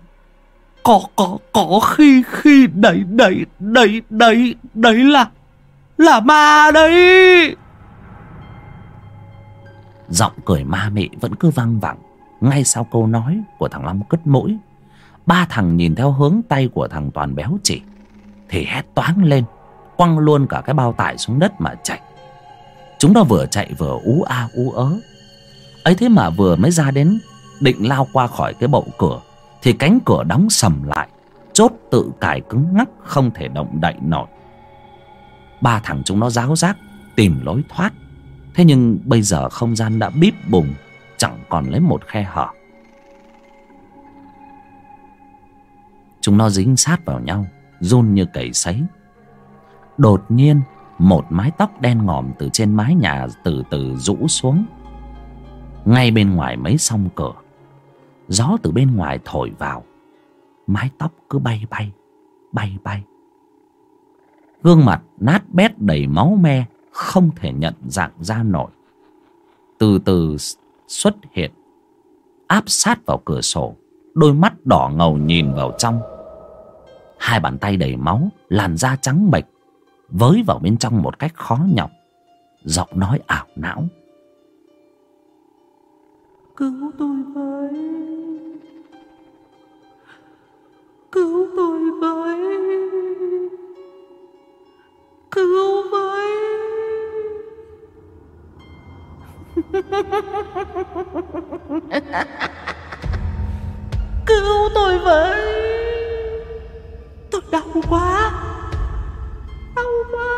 S1: có có có khi khi, Đấy đấy đấy đấy Đấy là Là ma đấy. Giọng cười ma mị vẫn cứ vang vẳng. Ngay sau câu nói của thằng Long cất mũi, Ba thằng nhìn theo hướng tay của thằng Toàn béo chỉ, Thì hét toáng lên, Quăng luôn cả cái bao tải xuống đất mà chạy. Chúng nó vừa chạy vừa ú a ú ớ. Ấy thế mà vừa mới ra đến, định lao qua khỏi cái bậu cửa thì cánh cửa đóng sầm lại, chốt tự cài cứng ngắc không thể động đậy nổi. Ba thằng chúng nó ráo rác, tìm lối thoát. Thế nhưng bây giờ không gian đã bíp bùng, chẳng còn lấy một khe hở. Chúng nó dính sát vào nhau, run như cầy sấy. Đột nhiên, một mái tóc đen ngòm từ trên mái nhà từ từ rũ xuống. Ngay bên ngoài mấy song cửa gió từ bên ngoài thổi vào. Mái tóc cứ bay bay bay bay. Gương mặt nát bét đầy máu me, không thể nhận dạng ra nổi. Từ từ xuất hiện, áp sát vào cửa sổ, đôi mắt đỏ ngầu nhìn vào trong. Hai bàn tay đầy máu, làn da trắng bệch, với vào bên trong một cách khó nhọc. Giọng nói ảo não.
S3: Cứu tôi với. Cứu tôi với. Cứu với. Cứu tôi với. Tôi đau quá. Đau quá.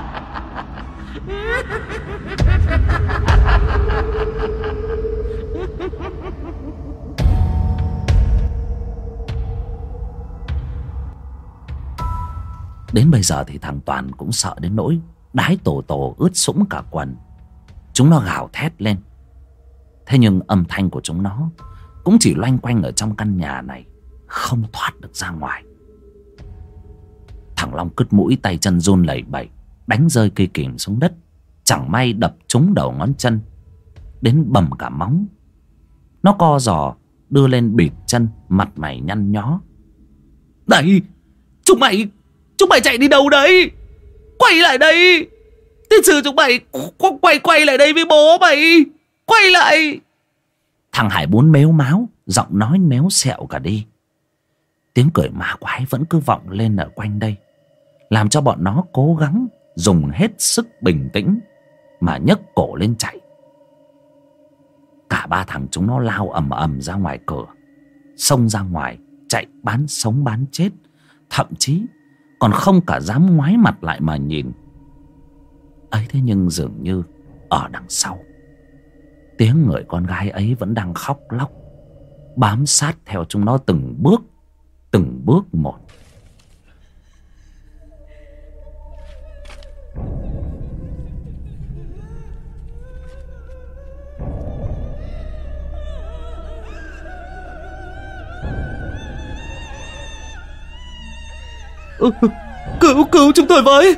S1: Đến bây giờ thì thằng Toàn cũng sợ đến nỗi Đái tổ tổ ướt sũng cả quần. Chúng nó gào thét lên. Thế nhưng âm thanh của chúng nó Cũng chỉ loanh quanh ở trong căn nhà này, Không thoát được ra ngoài. Thằng Long cứt mũi tay chân run lẩy bẩy. Đánh rơi cây kìm xuống đất, Chẳng may đập trúng đầu ngón chân, Đến bầm cả móng. Nó co giò, Đưa lên bịt chân, Mặt mày nhăn nhó.
S3: Này, Chúng mày Chúng mày chạy đi đâu đấy? Quay lại đây! Tiên sư chúng mày Quay quay lại đây với bố mày! Quay lại!
S1: Thằng Hải bốn méo máu, Giọng nói méo xẹo cả đi. Tiếng cười ma quái vẫn cứ vọng lên ở quanh đây, Làm cho bọn nó cố gắng Dùng hết sức bình tĩnh Mà nhấc cổ lên chạy. Cả ba thằng chúng nó lao ầm ầm ra ngoài cửa, Xông ra ngoài, Chạy bán sống bán chết, Thậm chí còn không cả dám ngoái mặt lại mà nhìn. Ấy thế nhưng dường như ở đằng sau, tiếng người con gái ấy vẫn đang khóc lóc, bám sát theo chúng nó từng bước từng bước một.
S3: Ừ, Cứu cứu chúng tôi với.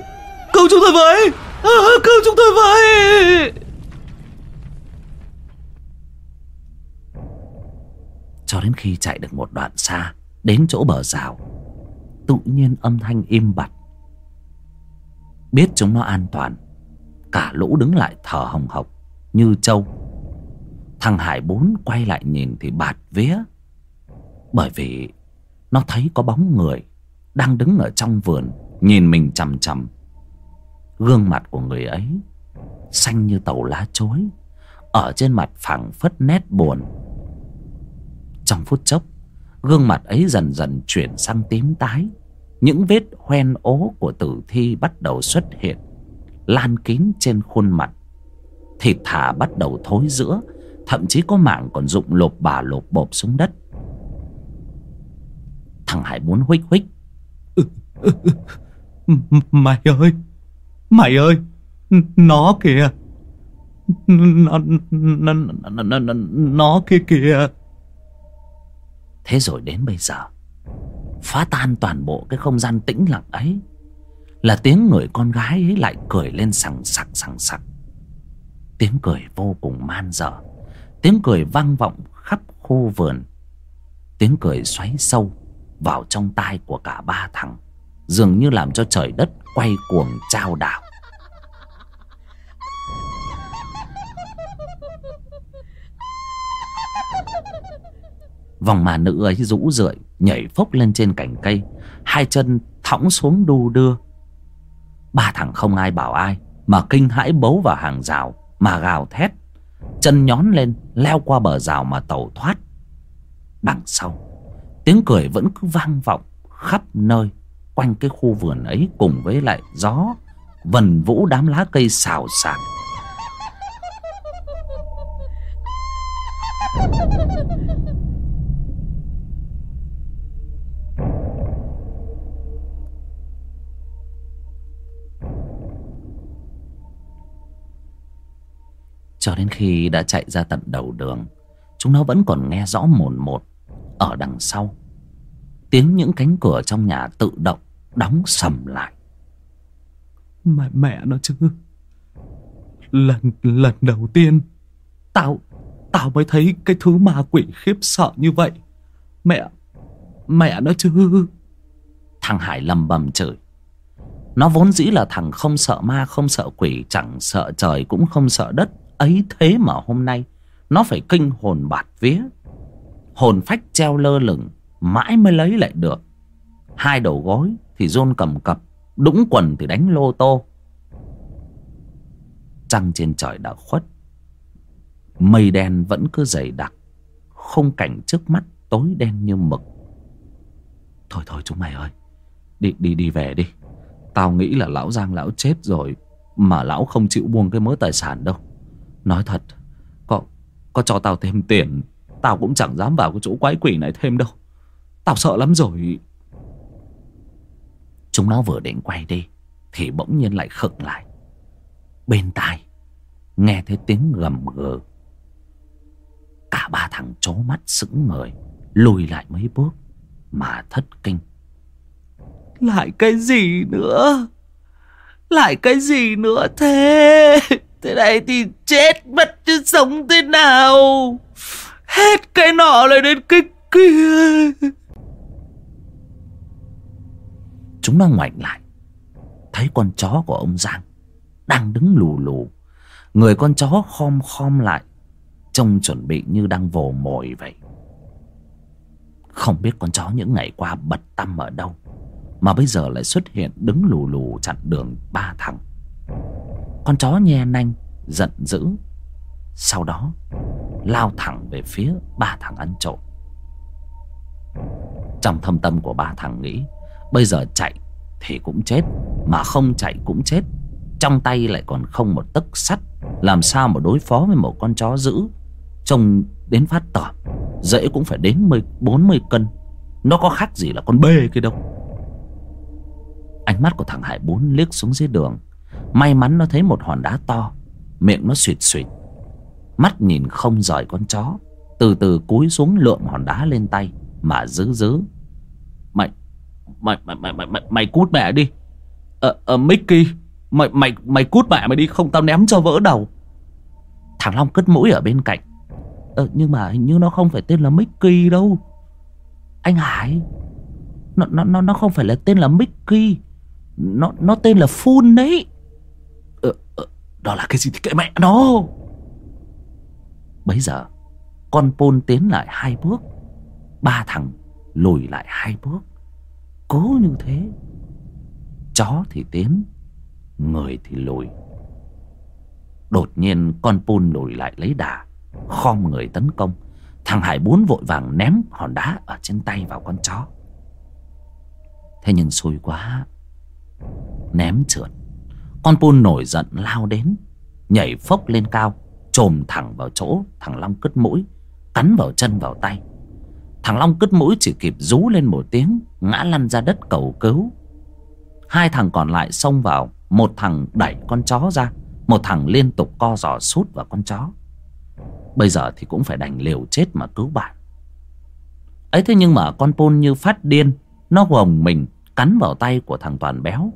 S3: Cứu chúng tôi với. À, Cứu chúng tôi với.
S1: Cho đến khi chạy được một đoạn xa Đến chỗ bờ rào Tự nhiên âm thanh im bặt. Biết chúng nó an toàn Cả lũ đứng lại thở hồng hộc Như trâu. Thằng Hải bốn quay lại nhìn thì bạt vía Bởi vì Nó thấy có bóng người. Đang đứng ở trong vườn, Nhìn mình chằm chằm. Gương mặt của người ấy Xanh như tàu lá chối, Ở trên mặt phẳng phất nét buồn. Trong phút chốc, gương mặt ấy dần dần chuyển sang tím tái. Những vết hoen ố của tử thi bắt đầu xuất hiện, lan kín trên khuôn mặt. Thịt thả bắt đầu thối rữa thậm chí có mạng còn rụng lột bà lột bộp xuống đất. Thằng hải muốn huých huých.
S4: Mày ơi Mày ơi Nó kìa. Nó Nó Nó, nó, nó, nó kia kìa.
S1: Thế rồi đến bây giờ phá tan toàn bộ cái không gian tĩnh lặng ấy là tiếng người con gái ấy lại cười lên sằng sặc sằng sặc. Tiếng cười vô cùng man dở tiếng cười vang vọng khắp khu vườn tiếng cười xoáy sâu vào trong tai của cả ba thằng, dường như làm cho trời đất quay cuồng trao đảo. Vòng mà nữ ấy rũ rượi, nhảy phốc lên trên cành cây, hai chân thõng xuống đu đưa. Ba thằng không ai bảo ai, mà kinh hãi bấu vào hàng rào, mà gào thét. Chân nhón lên, leo qua bờ rào mà tẩu thoát. Đằng sau tiếng cười vẫn cứ vang vọng khắp nơi, quanh cái khu vườn ấy cùng với lại gió, vần vũ đám lá cây xào xạc. Cho đến khi đã chạy ra tận đầu đường, chúng nó vẫn còn nghe rõ mồn một ở đằng sau. Tiếng những cánh cửa trong nhà tự động đóng sầm lại.
S4: Mẹ mẹ nó chứ. Lần lần đầu tiên Tao Tao mới thấy cái thứ ma quỷ khiếp sợ như vậy. Mẹ Mẹ nó chứ.
S1: Thằng hải lầm bầm chửi. Nó vốn dĩ là thằng không sợ ma không sợ quỷ chẳng sợ trời cũng không sợ đất. Ấy thế mà hôm nay nó phải kinh hồn bạt vía hồn phách treo lơ lửng, mãi mới lấy lại được. Hai đầu gối thì rôn cầm cập, đũng quần thì đánh lô tô. Trăng trên trời đã khuất. Mây đen vẫn cứ dày đặc, khung cảnh trước mắt tối đen như mực. Thôi thôi chúng mày ơi, đi đi đi về đi. Tao nghĩ là lão giang lão chết rồi mà lão không chịu buông cái mớ tài sản đâu. Nói thật, có có cho tao thêm tiền tao cũng chẳng dám vào cái chỗ quái quỷ này thêm đâu. Tao sợ lắm rồi. Chúng nó vừa định quay đi, thì bỗng nhiên lại khựng lại. Bên tai, nghe thấy tiếng gầm gừ. Cả ba thằng chó mắt sững người, lùi lại mấy bước mà thất kinh.
S4: Lại cái gì nữa? Lại cái gì nữa thế?
S3: Thế này thì chết mất chứ sống thế nào? Hết cái nọ lại đến cái kia.
S1: Chúng nó ngoảnh lại. Thấy con chó của ông giang đang đứng lù lù. Người con chó khom khom lại, trông chuẩn bị như đang vồ mồi vậy. Không biết con chó những ngày qua bật tâm ở đâu, mà bây giờ lại xuất hiện đứng lù lù chặn đường ba thằng. Con chó nhe nanh, giận dữ sau đó, lao thẳng về phía ba thằng ăn trộm. Trong thâm tâm của ba thằng nghĩ, bây giờ chạy thì cũng chết, mà không chạy cũng chết. Trong tay lại còn không một tấc sắt, làm sao mà đối phó với một con chó dữ? Trông đến phát tởm dễ cũng phải đến bốn mươi cân. Nó có khác gì là con bê kia đâu. Ánh mắt của thằng hải bốn liếc xuống dưới đường. May mắn nó thấy một hòn đá to, miệng nó suỵt suỵt mắt nhìn không rời con chó từ từ cúi xuống lượm hòn đá lên tay mà giữ giữ mày mày mày mày mày mày, mày cút mẹ đi. Ờ ờ mickey mày mày mày cút mẹ mày đi không tao ném cho vỡ đầu. Thằng long cất mũi ở bên cạnh. Ờ nhưng mà hình như nó không phải tên là mickey đâu. Anh hải nó nó nó nó không phải là tên là mickey. Nó nó tên là phun đấy ờ, ờ, đó là cái gì thì kệ mẹ nó bấy giờ, con pôn tiến lại hai bước, ba thằng lùi lại hai bước. Cố như thế, chó thì tiến, người thì lùi. Đột nhiên con pôn lùi lại lấy đà, khom người tấn công. Thằng Hải bốn vội vàng ném hòn đá ở trên tay vào con chó. Thế nhưng xui quá, Ném trượt. Con Pun nổi giận lao đến, Nhảy phốc lên cao. Trồm thẳng vào chỗ thằng Long cứt mũi, Cắn vào chân vào tay. Thằng Long cứt mũi chỉ kịp rú lên một tiếng, Ngã lăn ra đất cầu cứu. Hai thằng còn lại xông vào, Một thằng đẩy con chó ra, Một thằng liên tục co giò sút vào con chó. Bây giờ thì cũng phải đành liều chết mà cứu bạn. Ấy thế nhưng mà con Pôn như phát điên, Nó gồng mình cắn vào tay của thằng Toàn béo.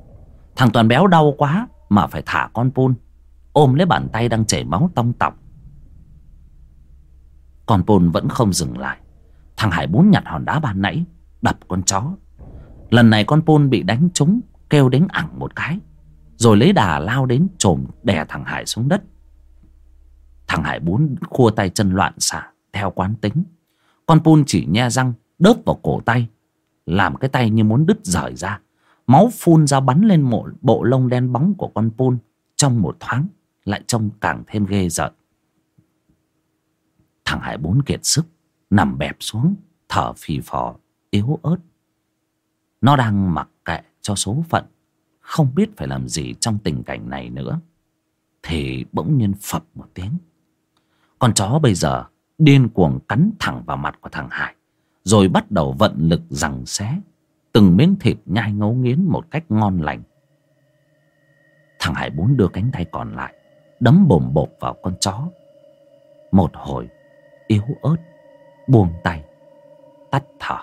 S1: Thằng Toàn béo đau quá Mà phải thả con Pôn. Ôm lấy bàn tay đang chảy máu tông tọc Con Pôn vẫn không dừng lại. Thằng Hải bốn nhặt hòn đá ban nãy, Đập con chó. Lần này con Pôn bị đánh trúng, Kêu đến ẳng một cái, Rồi lấy đà lao đến trồm đè thằng Hải xuống đất. Thằng Hải bốn khua tay chân loạn xạ, Theo quán tính. Con Pôn chỉ nhe răng, đớp vào cổ tay, Làm cái tay như muốn đứt rời ra. Máu phun ra bắn lên một bộ lông đen bóng của con Pôn Trong một thoáng. Lại trông càng thêm ghê rợn. Thằng Hải bốn kiệt sức, Nằm bẹp xuống, Thở phì phò, yếu ớt. Nó đang mặc kệ cho số phận, Không biết phải làm gì trong tình cảnh này nữa. Thì bỗng nhiên phập một tiếng. Con chó bây giờ điên cuồng cắn thẳng vào mặt của thằng Hải, Rồi bắt đầu vận lực rằng xé, Từng miếng thịt nhai ngấu nghiến một cách ngon lành. Thằng Hải bốn đưa cánh tay còn lại Đấm bồm bột vào con chó. Một hồi, yếu ớt, buông tay, tắt thở.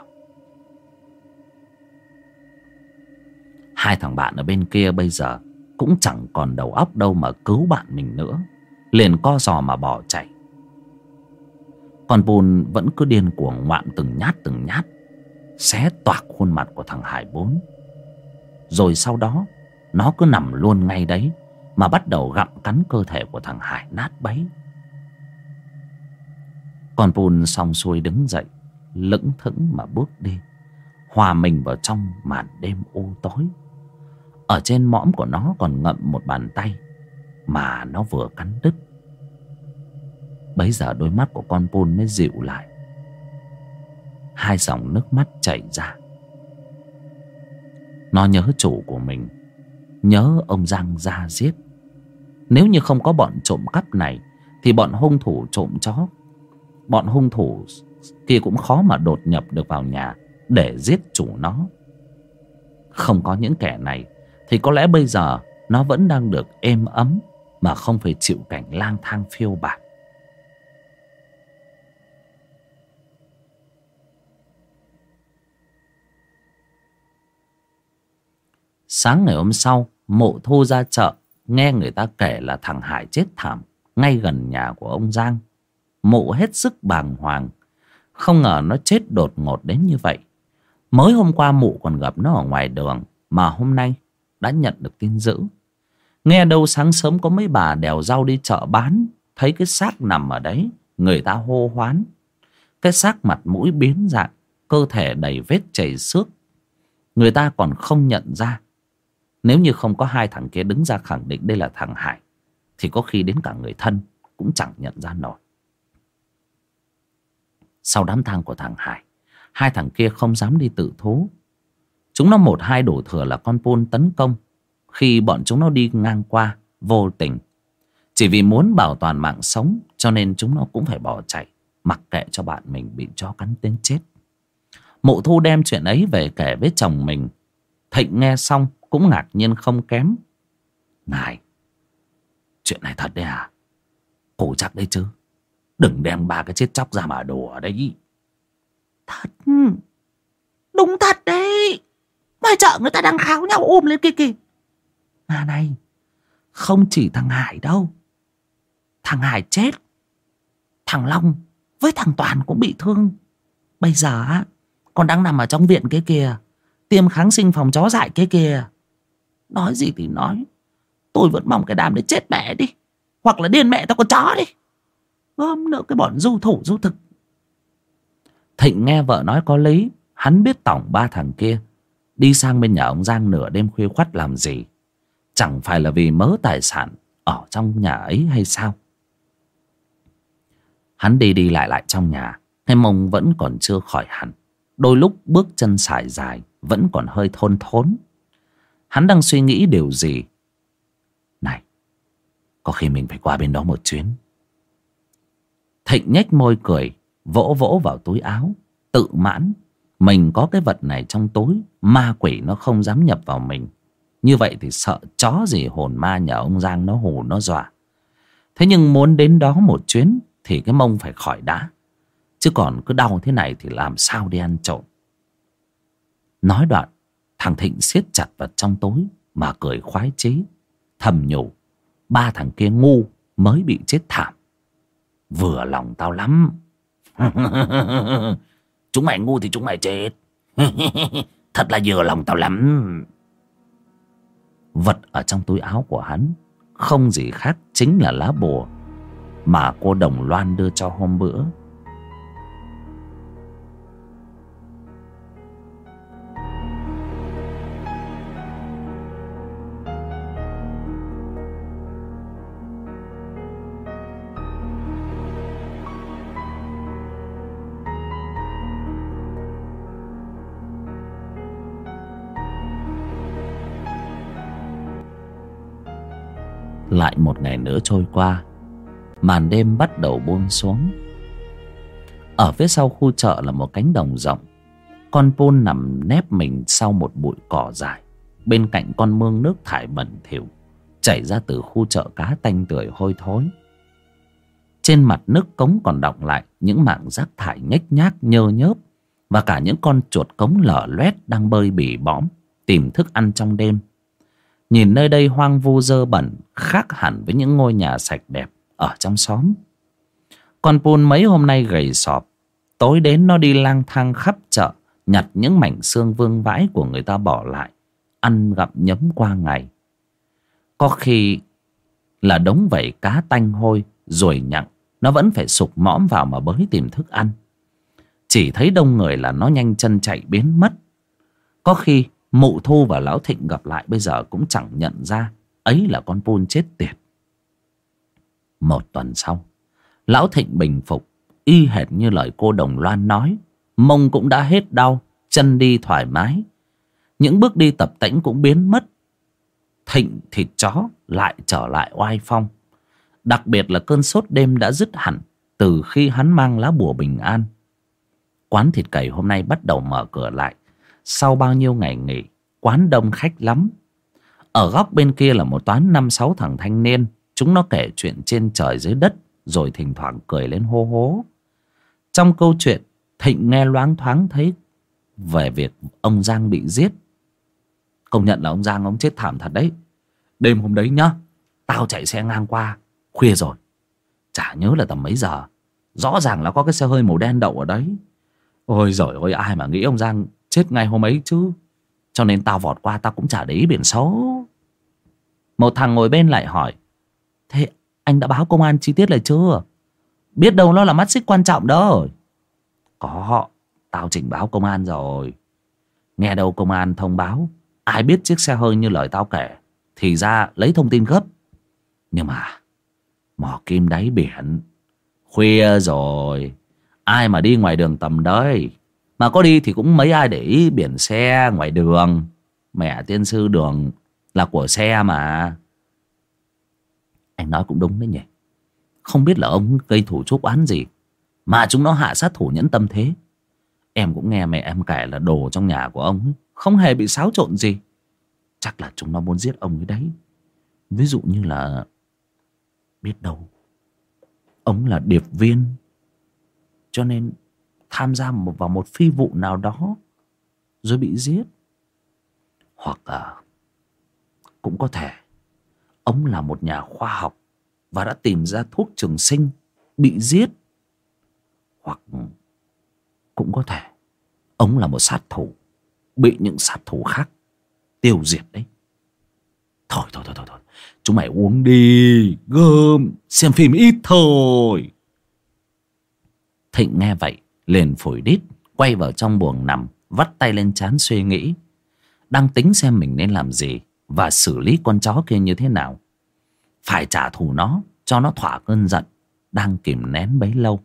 S1: Hai thằng bạn ở bên kia bây giờ cũng chẳng còn đầu óc đâu mà cứu bạn mình nữa, liền co giò mà bỏ chạy. Còn bùn vẫn cứ điên cuồng ngoạm từng nhát từng nhát, xé toạc khuôn mặt của thằng hải bốn. Rồi sau đó, nó cứ nằm luôn ngay đấy mà bắt đầu gặm cắn cơ thể của thằng hải nát bấy. Con Pun xong xuôi đứng dậy, Lững thững mà bước đi, Hòa mình vào trong màn đêm u tối. Ở trên mõm của nó còn ngậm một bàn tay Mà nó vừa cắn đứt. Bấy giờ đôi mắt của con Pun mới dịu lại. Hai dòng nước mắt chảy ra. Nó nhớ chủ của mình, Nhớ ông Giang ra giết nếu như không có bọn trộm cắp này, Thì bọn hung thủ trộm chó, bọn hung thủ kia cũng khó mà đột nhập được vào nhà để giết chủ nó. Không có những kẻ này, thì có lẽ bây giờ nó vẫn đang được êm ấm mà không phải chịu cảnh lang thang phiêu bạt. Sáng ngày hôm sau, mộ thu ra chợ nghe người ta kể là thằng hải chết thảm, ngay gần nhà của ông giang. Mụ hết sức bàng hoàng. Không ngờ nó chết đột ngột đến như vậy. Mới hôm qua mụ còn gặp nó ở ngoài đường, mà hôm nay đã nhận được tin dữ. Nghe đâu sáng sớm có mấy bà đèo rau đi chợ bán, thấy cái xác nằm ở đấy, người ta hô hoán. Cái xác mặt mũi biến dạng, cơ thể đầy vết chảy xước. Người ta còn không nhận ra nếu như không có hai thằng kia đứng ra khẳng định đây là thằng hải, thì có khi đến cả người thân cũng chẳng nhận ra nổi. Sau đám tang của thằng Hải, Hai thằng kia không dám đi tự thú. Chúng nó một hai đổ thừa là con Pôn tấn công. Khi bọn chúng nó đi ngang qua, Vô tình. Chỉ vì muốn bảo toàn mạng sống, Cho nên chúng nó cũng phải bỏ chạy, Mặc kệ cho bạn mình bị chó cắn đến chết. Mộ thu đem chuyện ấy về kể với chồng mình. Thịnh nghe xong cũng ngạc nhiên không kém Này Chuyện này thật đấy à Cổ chắc đấy chứ Đừng đem ba cái chết chóc ra mà đùa đấy.
S3: Thật. Đúng thật đấy. Ngoài chợ người ta đang kháo nhau ôm lên kia kìa. Mà này. Không chỉ thằng Hải đâu. Thằng Hải chết. Thằng Long với thằng Toàn cũng bị thương. Bây giờ á. Còn đang nằm ở trong viện kia kìa. Tiêm kháng sinh phòng chó dại kia kìa. Nói gì thì nói. Tôi vẫn mong cái đám đấy chết mẹ đi. Hoặc là điên mẹ tao con chó đi. Gom nữa cái bọn du thủ, du thực. Thịnh nghe vợ nói có lý. Hắn biết tổng ba thằng kia đi sang bên nhà ông giang nửa đêm khuya khoắt làm gì. Chẳng phải là vì mớ tài sản ở trong nhà ấy hay sao? Hắn đi đi lại lại trong nhà,
S1: Cái mông vẫn còn chưa khỏi hẳn. Đôi lúc bước chân xài dài, Vẫn còn hơi thôn thốn. Hắn đang suy nghĩ điều gì? Này, Có khi mình phải qua bên đó một chuyến. Thịnh nhếch môi cười, Vỗ vỗ vào túi áo. Tự mãn, Mình có cái vật này trong túi, Ma quỷ nó không dám nhập vào mình. Như vậy thì sợ chó gì hồn ma nhà ông Giang nó hù, nó dọa. Thế nhưng muốn đến đó một chuyến Thì cái mông phải khỏi đã. Chứ còn cứ đau thế này Thì làm sao đi ăn trộm? Nói đoạn Thằng Thịnh siết chặt vật trong tối Mà cười khoái chí. Thầm nhủ, Ba thằng kia ngu mới bị chết thảm. Vừa lòng tao lắm.
S2: Chúng mày ngu thì chúng mày chết. Thật là vừa lòng tao lắm.
S1: Vật ở trong túi áo của hắn Không gì khác chính là lá bùa Mà cô Đồng Loan đưa cho hôm bữa. Lại một ngày nữa trôi qua. Màn đêm bắt đầu buông xuống. Ở phía sau khu chợ là một cánh đồng rộng. Con pôn nằm nép mình sau một bụi cỏ dài. Bên cạnh con mương nước thải bẩn thỉu, chảy ra từ khu chợ cá tanh tưởi hôi thối. Trên mặt nước cống còn đọng lại những mảng rác thải nhếch nhác, nhơ nhớp, và cả những con chuột cống lở loét đang bơi bỉ bõm tìm thức ăn trong đêm. Nhìn nơi đây hoang vu dơ bẩn, Khác hẳn với những ngôi nhà sạch đẹp Ở trong xóm. Con Pun mấy hôm nay gầy sọp. Tối đến nó đi lang thang khắp chợ, Nhặt những mảnh xương vương vãi Của người ta bỏ lại, Ăn gặm nhấm qua ngày. Có khi Là đống vẩy cá tanh hôi Rồi nhặng, Nó vẫn phải sụp mõm vào mà bới tìm thức ăn. Chỉ thấy đông người là nó nhanh chân chạy biến mất. Có khi Mụ Thu và Lão Thịnh gặp lại bây giờ cũng chẳng nhận ra Ấy là con Pun chết tiệt. Một tuần sau, Lão Thịnh bình phục, Y hệt như lời cô Đồng Loan nói, Mông cũng đã hết đau, Chân đi thoải mái. Những bước đi tập tễnh cũng biến mất. Thịnh thịt chó lại trở lại oai phong. Đặc biệt là cơn sốt đêm đã dứt hẳn Từ khi hắn mang lá bùa bình an. Quán thịt cầy hôm nay bắt đầu mở cửa lại sau bao nhiêu ngày nghỉ, quán đông khách lắm. Ở góc bên kia là một toán năm sáu thằng thanh niên. Chúng nó kể chuyện trên trời dưới đất, rồi thỉnh thoảng cười lên hô hố. Trong câu chuyện, thịnh nghe loáng thoáng thấy về việc ông giang bị giết. Công nhận là ông giang, ông chết thảm thật đấy. Đêm hôm đấy nhá, tao chạy xe ngang qua, khuya rồi. Chả nhớ là tầm mấy giờ. Rõ ràng là có cái xe hơi màu đen đậu ở đấy. Ôi giời ơi, ai mà nghĩ ông giang chết ngay hôm ấy chứ. Cho nên tao vọt qua tao cũng chả để ý biển số. Một thằng ngồi bên lại hỏi, thế anh đã báo công an chi tiết lại chưa? Biết đâu nó là mắt xích quan trọng đó. Có, tao trình báo công an rồi. Nghe đâu công an thông báo, ai biết chiếc xe hơi như lời tao kể, thì ra lấy thông tin gấp. Nhưng mà, mò kim đáy biển, khuya rồi. Ai mà đi ngoài đường tầm đấy? Mà có đi thì cũng mấy ai để ý biển xe ngoài đường. Mẹ tiên sư đường là của xe mà. Anh nói cũng đúng đấy nhỉ. Không biết là ông gây thủ chốt oán gì, Mà chúng nó hạ sát thủ nhẫn tâm thế. Em cũng nghe mẹ em kể là đồ trong nhà của ông Không hề bị xáo trộn gì. Chắc là chúng nó muốn giết ông ấy đấy. Ví dụ như là Biết đâu, Ông là điệp viên, Cho nên tham gia một vào một phi vụ nào đó rồi bị giết. Hoặc à, cũng có thể ông là một nhà khoa học và đã tìm ra thuốc trường sinh bị giết. Hoặc cũng có thể ông là một sát thủ bị những sát thủ khác tiêu diệt đấy. Thôi thôi thôi thôi thôi chúng mày uống đi gơm xem phim ít thôi. Thịnh nghe vậy liền phổi đít, quay vào trong buồng nằm, vắt tay lên chán suy nghĩ. Đang tính xem mình nên làm gì và xử lý con chó kia như thế nào. Phải trả thù nó, cho nó thỏa cơn giận, đang kìm nén bấy lâu.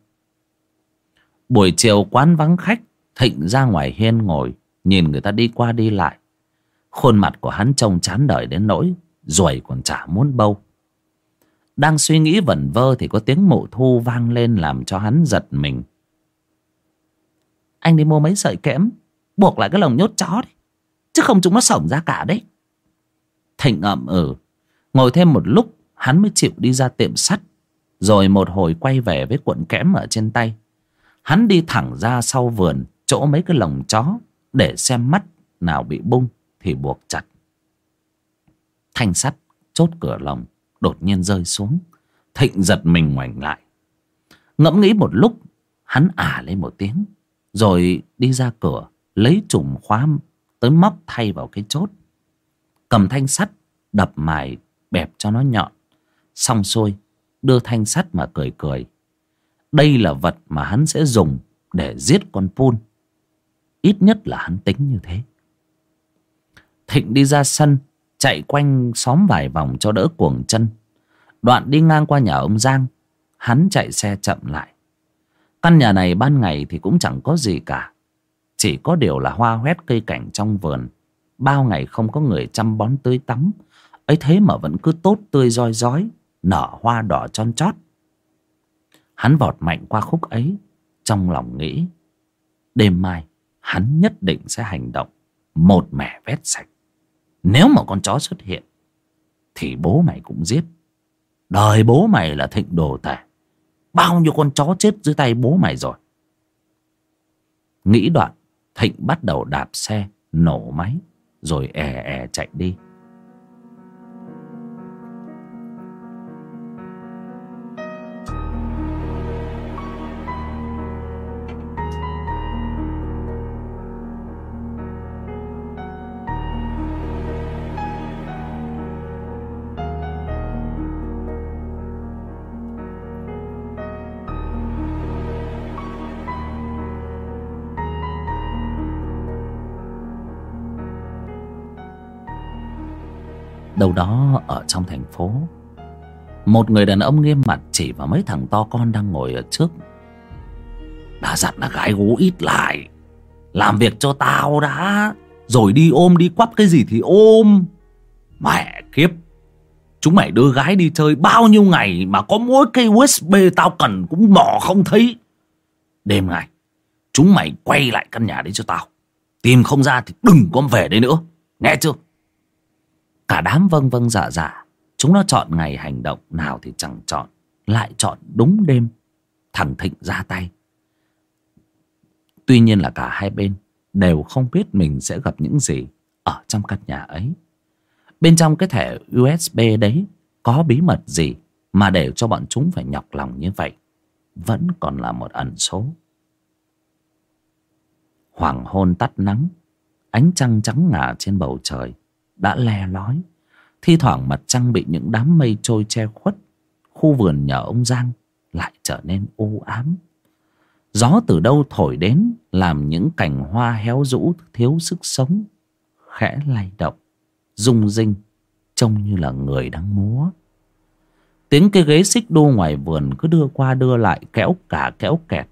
S1: Buổi chiều quán vắng khách, thịnh ra ngoài hiên ngồi, nhìn người ta đi qua đi lại. Khuôn mặt của hắn trông chán đời đến nỗi ruồi còn chả muốn bâu. Đang suy nghĩ vẩn vơ thì có tiếng mộ thu vang lên làm cho hắn giật mình anh đi mua mấy sợi kẽm, buộc lại cái lồng nhốt chó đấy. Chứ không chúng nó sổng ra cả đấy. Thịnh ậm ừ. Ngồi thêm một lúc, hắn mới chịu đi ra tiệm sắt. Rồi một hồi quay về với cuộn kẽm ở trên tay. Hắn đi thẳng ra sau vườn, chỗ mấy cái lồng chó, để xem mắt nào bị bung thì buộc chặt. Thanh sắt chốt cửa lồng, đột nhiên rơi xuống. Thịnh giật mình ngoảnh lại. Ngẫm nghĩ một lúc, hắn ả lên một tiếng rồi đi ra cửa, lấy chùm khóa tới móc thay vào cái chốt. Cầm thanh sắt, đập mài, bẹp cho nó nhọn. Xong xuôi, đưa thanh sắt mà cười cười. Đây là vật mà hắn sẽ dùng để giết con pun ít nhất là hắn tính như thế. Thịnh đi ra sân, chạy quanh xóm vài vòng cho đỡ cuồng chân. Đoạn đi ngang qua nhà ông giang, hắn chạy xe chậm lại căn nhà này ban ngày thì cũng chẳng có gì cả. Chỉ có điều là hoa hoét cây cảnh trong vườn. Bao ngày không có người chăm bón tưới tắm. Ấy thế mà vẫn cứ tốt tươi roi rói, nở hoa đỏ tròn chót. Hắn vọt mạnh qua khúc ấy, trong lòng nghĩ, đêm mai, hắn nhất định sẽ hành động một mẻ vét sạch. Nếu mà con chó xuất hiện, thì bố mày cũng giết. Đời bố mày là thịnh đồ tể bao nhiêu con chó chết dưới tay bố mày rồi? Nghĩ đoạn, thịnh bắt đầu đạp xe, nổ máy, rồi è è chạy đi. Đâu đó ở trong thành phố. Một người đàn ông nghiêm mặt chỉ vào mấy thằng to con đang ngồi ở trước. Đã dặn là gái gú ít lại, làm việc cho tao đã, rồi đi ôm đi quắp cái gì thì ôm. Mẹ kiếp, chúng mày đưa gái đi chơi bao nhiêu ngày mà có mỗi cây usb tao cần cũng mò không thấy. Đêm ngày, chúng mày quay lại căn nhà đấy cho tao. Tìm không ra thì đừng có về đây nữa. Nghe chưa? Cả đám vâng vâng dạ dạ. Chúng nó chọn ngày hành động nào thì chẳng chọn. Lại chọn đúng đêm. Thằng Thịnh ra tay. Tuy nhiên là cả hai bên Đều không biết mình sẽ gặp những gì Ở trong căn nhà ấy. Bên trong cái thẻ USB đấy Có bí mật gì Mà để cho bọn chúng phải nhọc lòng như vậy? Vẫn còn là một ẩn số. Hoàng hôn tắt nắng. Ánh trăng trắng ngả trên bầu trời đã le lói thi thoảng mặt trăng bị những đám mây trôi che khuất, khu vườn nhà ông giang lại trở nên u ám. Gió từ đâu thổi đến làm những cành hoa héo rũ, thiếu sức sống, khẽ lay động, rung rinh, trông như là người đang múa. Tiếng cái ghế xích đu ngoài vườn cứ đưa qua đưa lại, kéo cả kéo kẹt.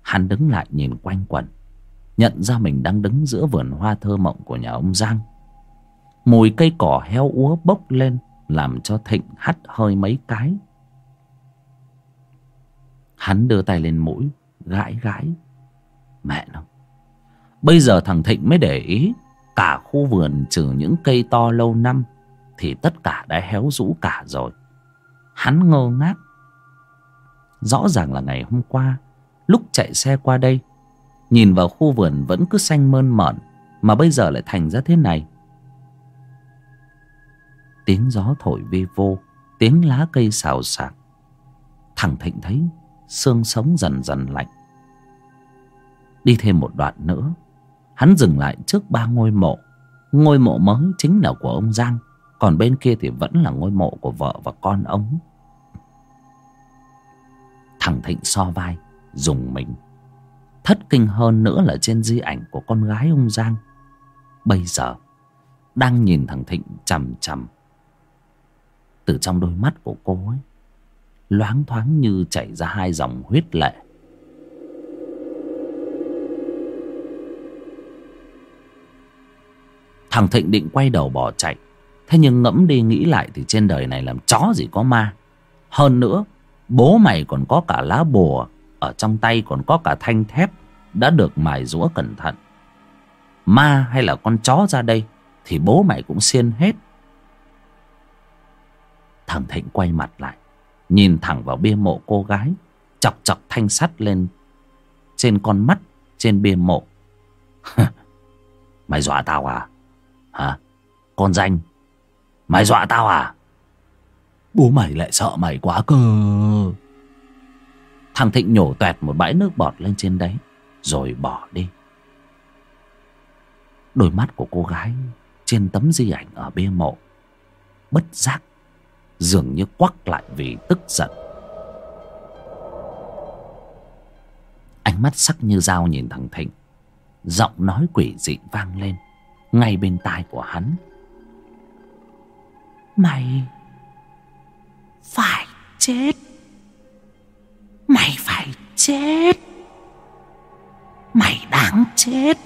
S1: Hắn đứng lại nhìn quanh quẩn, nhận ra mình đang đứng giữa vườn hoa thơ mộng của nhà ông giang mùi cây cỏ heo úa bốc lên, làm cho thịnh hắt hơi mấy cái. Hắn đưa tay lên mũi, gãi gãi. Mẹ nó, bây giờ thằng thịnh mới để ý, cả khu vườn trừ những cây to lâu năm thì tất cả đã héo rũ cả rồi. Hắn ngơ ngác. Rõ ràng là ngày hôm qua, lúc chạy xe qua đây, nhìn vào khu vườn vẫn cứ xanh mơn mởn, mà bây giờ lại thành ra thế này tiếng gió thổi vi vô, tiếng lá cây xào xạc. Thằng thịnh thấy xương sống dần dần lạnh. Đi thêm một đoạn nữa, hắn dừng lại trước ba ngôi mộ. Ngôi mộ mới chính là của ông giang, còn bên kia thì vẫn là ngôi mộ của vợ và con ông. Thằng thịnh so vai, dùng mình. Thất kinh hơn nữa là trên di ảnh của con gái ông giang. Bây giờ, đang nhìn thằng thịnh chằm chằm từ trong đôi mắt của cô ấy. Loáng thoáng như chảy ra hai dòng huyết lệ. Thằng thịnh định quay đầu bỏ chạy. Thế nhưng ngẫm đi nghĩ lại thì trên đời này làm chó gì có ma. Hơn nữa, bố mày còn có cả lá bùa, ở trong tay còn có cả thanh thép đã được mài rũa cẩn thận. Ma hay là con chó ra đây thì bố mày cũng xiên hết. Thằng Thịnh quay mặt lại, Nhìn thẳng vào bia mộ cô gái, Chọc chọc thanh sắt lên Trên con mắt, Trên bia mộ. Mày dọa tao à? Hả? Con danh? Mày dọa tao à? Bố mày lại sợ mày quá cơ. Thằng Thịnh nhổ toẹt một bãi nước bọt lên trên đấy, Rồi bỏ đi. Đôi mắt của cô gái Trên tấm di ảnh ở bia mộ, Bất giác Dường như quắc lại vì tức giận. Ánh mắt sắc như dao nhìn thằng Thịnh. Giọng nói quỷ dị vang lên, Ngay bên tai của hắn.
S3: Mày Phải chết. Mày phải chết. Mày đáng chết.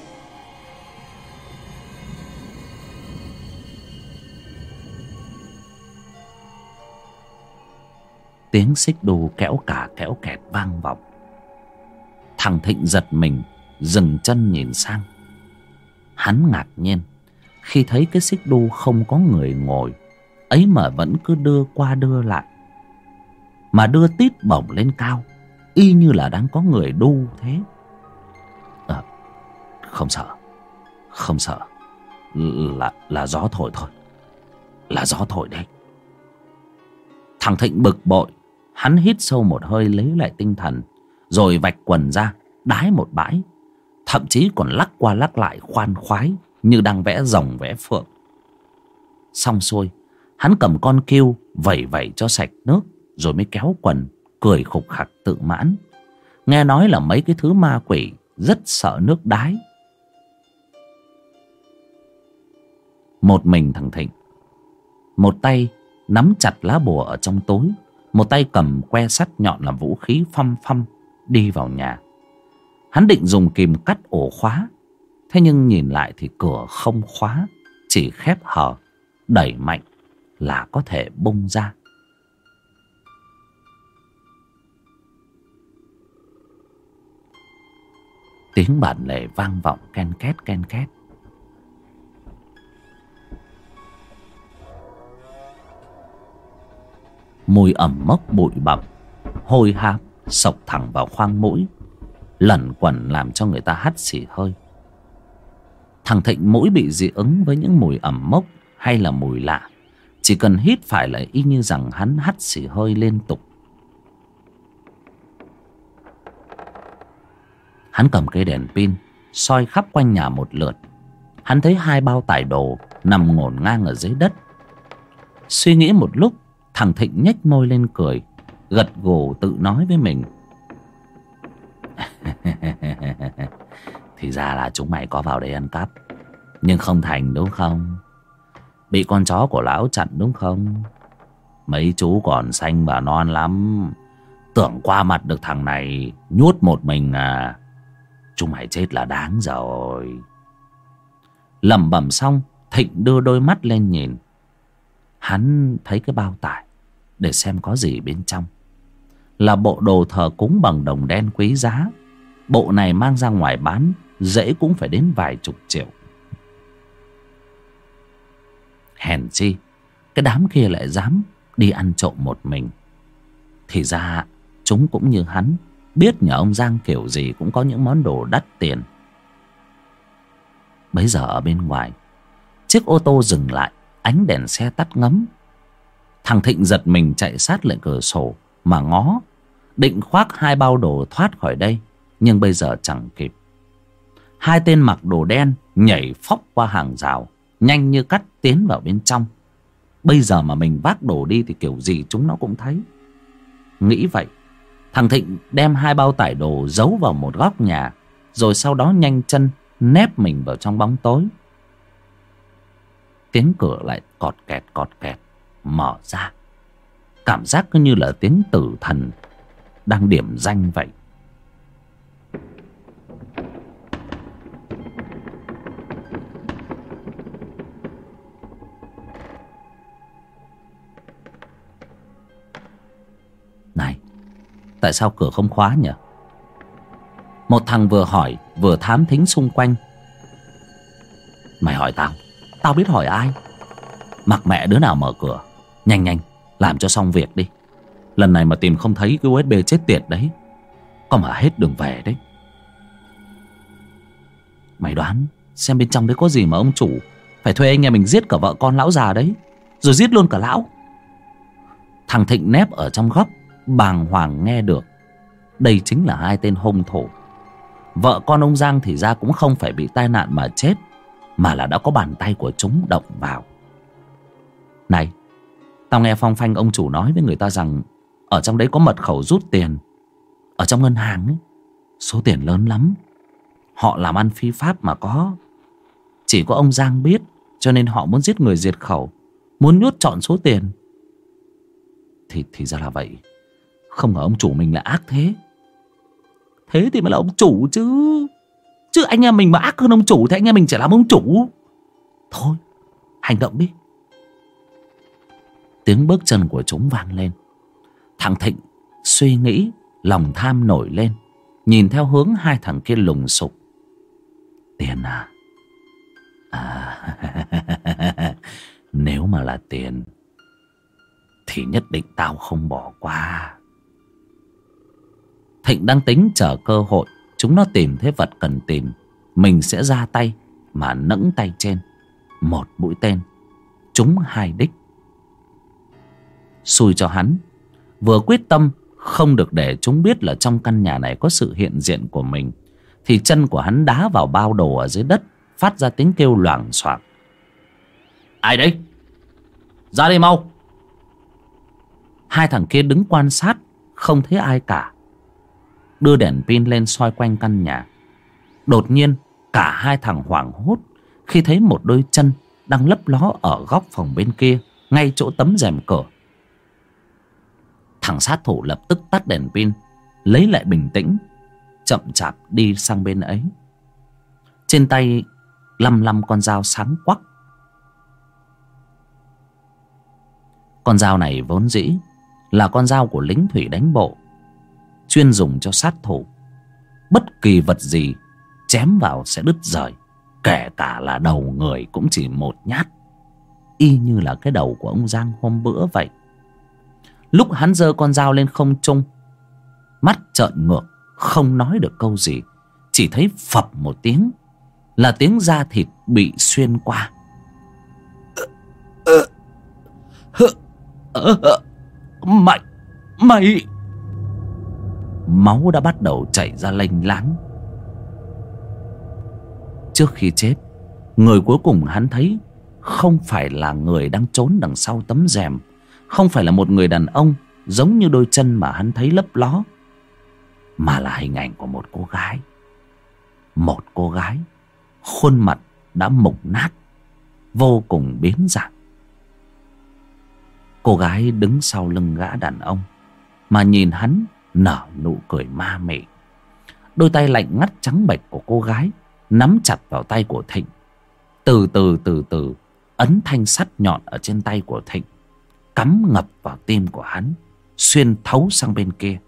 S1: Tiếng xích đu kéo cả kéo kẹt vang vọng. Thằng Thịnh giật mình Dừng chân nhìn sang. Hắn ngạc nhiên Khi thấy cái xích đu không có người ngồi Ấy mà vẫn cứ đưa qua đưa lại. Mà đưa tít bổng lên cao Y như là đang có người đu thế. À, Không sợ Không sợ. Là, là gió thổi thôi Là gió thổi đấy. Thằng Thịnh bực bội Hắn hít sâu một hơi lấy lại tinh thần, Rồi vạch quần ra, Đái một bãi. Thậm chí còn lắc qua lắc lại khoan khoái, Như đang vẽ rồng, vẽ phượng. Xong xuôi, Hắn cầm con kêu Vẩy vẩy cho sạch nước, Rồi mới kéo quần, Cười khục khặc tự mãn. Nghe nói là mấy cái thứ ma quỷ Rất sợ nước đái. Một mình thằng Thịnh, Một tay nắm chặt lá bùa ở trong tối một tay cầm que sắt nhọn làm vũ khí phăm phăm, đi vào nhà. Hắn định dùng kìm cắt ổ khóa, thế nhưng nhìn lại thì cửa không khóa, chỉ khép hờ, đẩy mạnh là có thể bung ra. Tiếng bản lề vang vọng ken két ken két. Mùi ẩm mốc bụi bặm, hôi hám, sộc thẳng vào khoang mũi, lẩn quẩn làm cho người ta hắt xì hơi. Thằng thịnh mũi bị dị ứng với những mùi ẩm mốc hay là mùi lạ, chỉ cần hít phải là y như rằng hắn hắt xì hơi liên tục. Hắn cầm cây đèn pin, soi khắp quanh nhà một lượt. Hắn thấy hai bao tải đồ nằm ngổn ngang ở dưới đất. Suy nghĩ một lúc Thằng Thịnh nhếch môi lên cười, Gật gù tự nói với mình. Thì ra là chúng mày có vào đây ăn cắp, Nhưng không thành đúng không? Bị con chó của lão chặn đúng không? Mấy chú còn xanh và non lắm. Tưởng qua mặt được thằng này Nhốt một mình à. Chúng mày chết là đáng rồi. Lẩm bẩm xong, Thịnh đưa đôi mắt lên nhìn. Hắn thấy cái bao tải, Để xem có gì bên trong. Là bộ đồ thờ cúng bằng đồng đen quý giá. Bộ này mang ra ngoài bán, Dễ cũng phải đến vài chục triệu. Hèn chi, Cái đám kia lại dám Đi ăn trộm một mình. Thì ra, chúng cũng như hắn, Biết nhờ ông Giang kiểu gì Cũng có những món đồ đắt tiền. Bấy giờ ở bên ngoài, Chiếc ô tô dừng lại ánh đèn xe tắt ngấm. Thằng thịnh giật mình chạy sát lại cửa sổ mà ngó, định khoác hai bao đồ thoát khỏi đây, nhưng bây giờ chẳng kịp. Hai tên mặc đồ đen nhảy phóc qua hàng rào, nhanh như cắt tiến vào bên trong. Bây giờ mà mình vác đồ đi thì kiểu gì chúng nó cũng thấy. Nghĩ vậy, thằng thịnh đem hai bao tải đồ giấu vào một góc nhà, rồi sau đó nhanh chân nép mình vào trong bóng tối tiếng cửa lại cọt kẹt cọt kẹt, mở ra. Cảm giác cứ như là tiếng tử thần đang điểm danh vậy. Này, tại sao cửa không khóa nhỉ? Một thằng vừa hỏi, vừa thám thính xung quanh. Mày hỏi tao. Tao biết hỏi ai. Mặc mẹ đứa nào mở cửa. Nhanh nhanh, làm cho xong việc đi. Lần này mà tìm không thấy cái USB chết tiệt đấy. Có mà hết đường về đấy. Mày đoán, Xem bên trong đấy có gì mà ông chủ Phải thuê anh em mình giết cả vợ con lão già đấy, Rồi giết luôn cả lão. Thằng Thịnh nép ở trong góc, Bàng hoàng nghe được. Đây chính là hai tên hung thủ. Vợ con ông Giang thì ra cũng không phải bị tai nạn mà chết. Mà là đã có bàn tay của chúng động vào. Này, Tao nghe phong phanh ông chủ nói với người ta rằng Ở trong đấy có mật khẩu rút tiền. Ở trong ngân hàng ấy, Số tiền lớn lắm. Họ làm ăn phi pháp mà có. Chỉ có ông Giang biết, Cho nên họ muốn giết người diệt khẩu, Muốn nhốt trọn số tiền. Thì thì ra là vậy. Không ngờ ông chủ mình là ác thế. Thế thì mới là ông chủ chứ. Chứ anh em mình mà ác hơn ông chủ Thì anh em mình chỉ làm ông chủ. Thôi, hành động đi. Tiếng bước chân của chúng vang lên. Thằng Thịnh suy nghĩ, Lòng tham nổi lên, Nhìn theo hướng hai thằng kia lùng sục. Tiền à? À Nếu mà là tiền, Thì nhất định tao không bỏ qua. Thịnh đang tính chờ cơ hội. Chúng nó tìm thấy vật cần tìm, Mình sẽ ra tay Mà nẫng tay trên. Một mũi tên Chúng hai đích. Xui cho hắn, Vừa quyết tâm không được để chúng biết là trong căn nhà này có sự hiện diện của mình, Thì chân của hắn đá vào bao đồ ở dưới đất, Phát ra tiếng kêu loảng xoảng. Ai đấy? Ra đây mau! Hai thằng kia đứng quan sát, Không thấy ai cả. Đưa đèn pin lên soi quanh căn nhà. Đột nhiên, Cả hai thằng hoảng hốt Khi thấy một đôi chân Đang lấp ló ở góc phòng bên kia, Ngay chỗ tấm rèm cửa. Thằng sát thủ lập tức tắt đèn pin, Lấy lại bình tĩnh, Chậm chạp đi sang bên ấy. Trên tay Lăm lăm con dao sáng quắc. Con dao này vốn dĩ Là con dao của lính thủy đánh bộ Chuyên dùng cho sát thủ. Bất kỳ vật gì Chém vào sẽ đứt rời, Kể cả là đầu người cũng chỉ một nhát. Y như là cái đầu của ông Giang hôm bữa vậy. Lúc hắn giơ con dao lên không trung, Mắt trợn ngược, Không nói được câu gì, Chỉ thấy phập một tiếng, Là tiếng da thịt bị xuyên qua. Ờ, ờ, mày Mày Máu đã bắt đầu chảy ra lênh láng. Trước khi chết, Người cuối cùng hắn thấy Không phải là người đang trốn đằng sau tấm rèm, không phải là một người đàn ông giống như đôi chân mà hắn thấy lấp ló, mà là hình ảnh của một cô gái. Một cô gái, khuôn mặt đã mục nát, vô cùng biến dạng. Cô gái đứng sau lưng gã đàn ông, mà nhìn hắn nở nụ cười ma mị. Đôi tay lạnh ngắt trắng bệch của cô gái, nắm chặt vào tay của thịnh. Từ từ từ từ, ấn thanh sắt nhọn ở trên tay của thịnh, cắm ngập vào tim của hắn, xuyên thấu sang bên kia.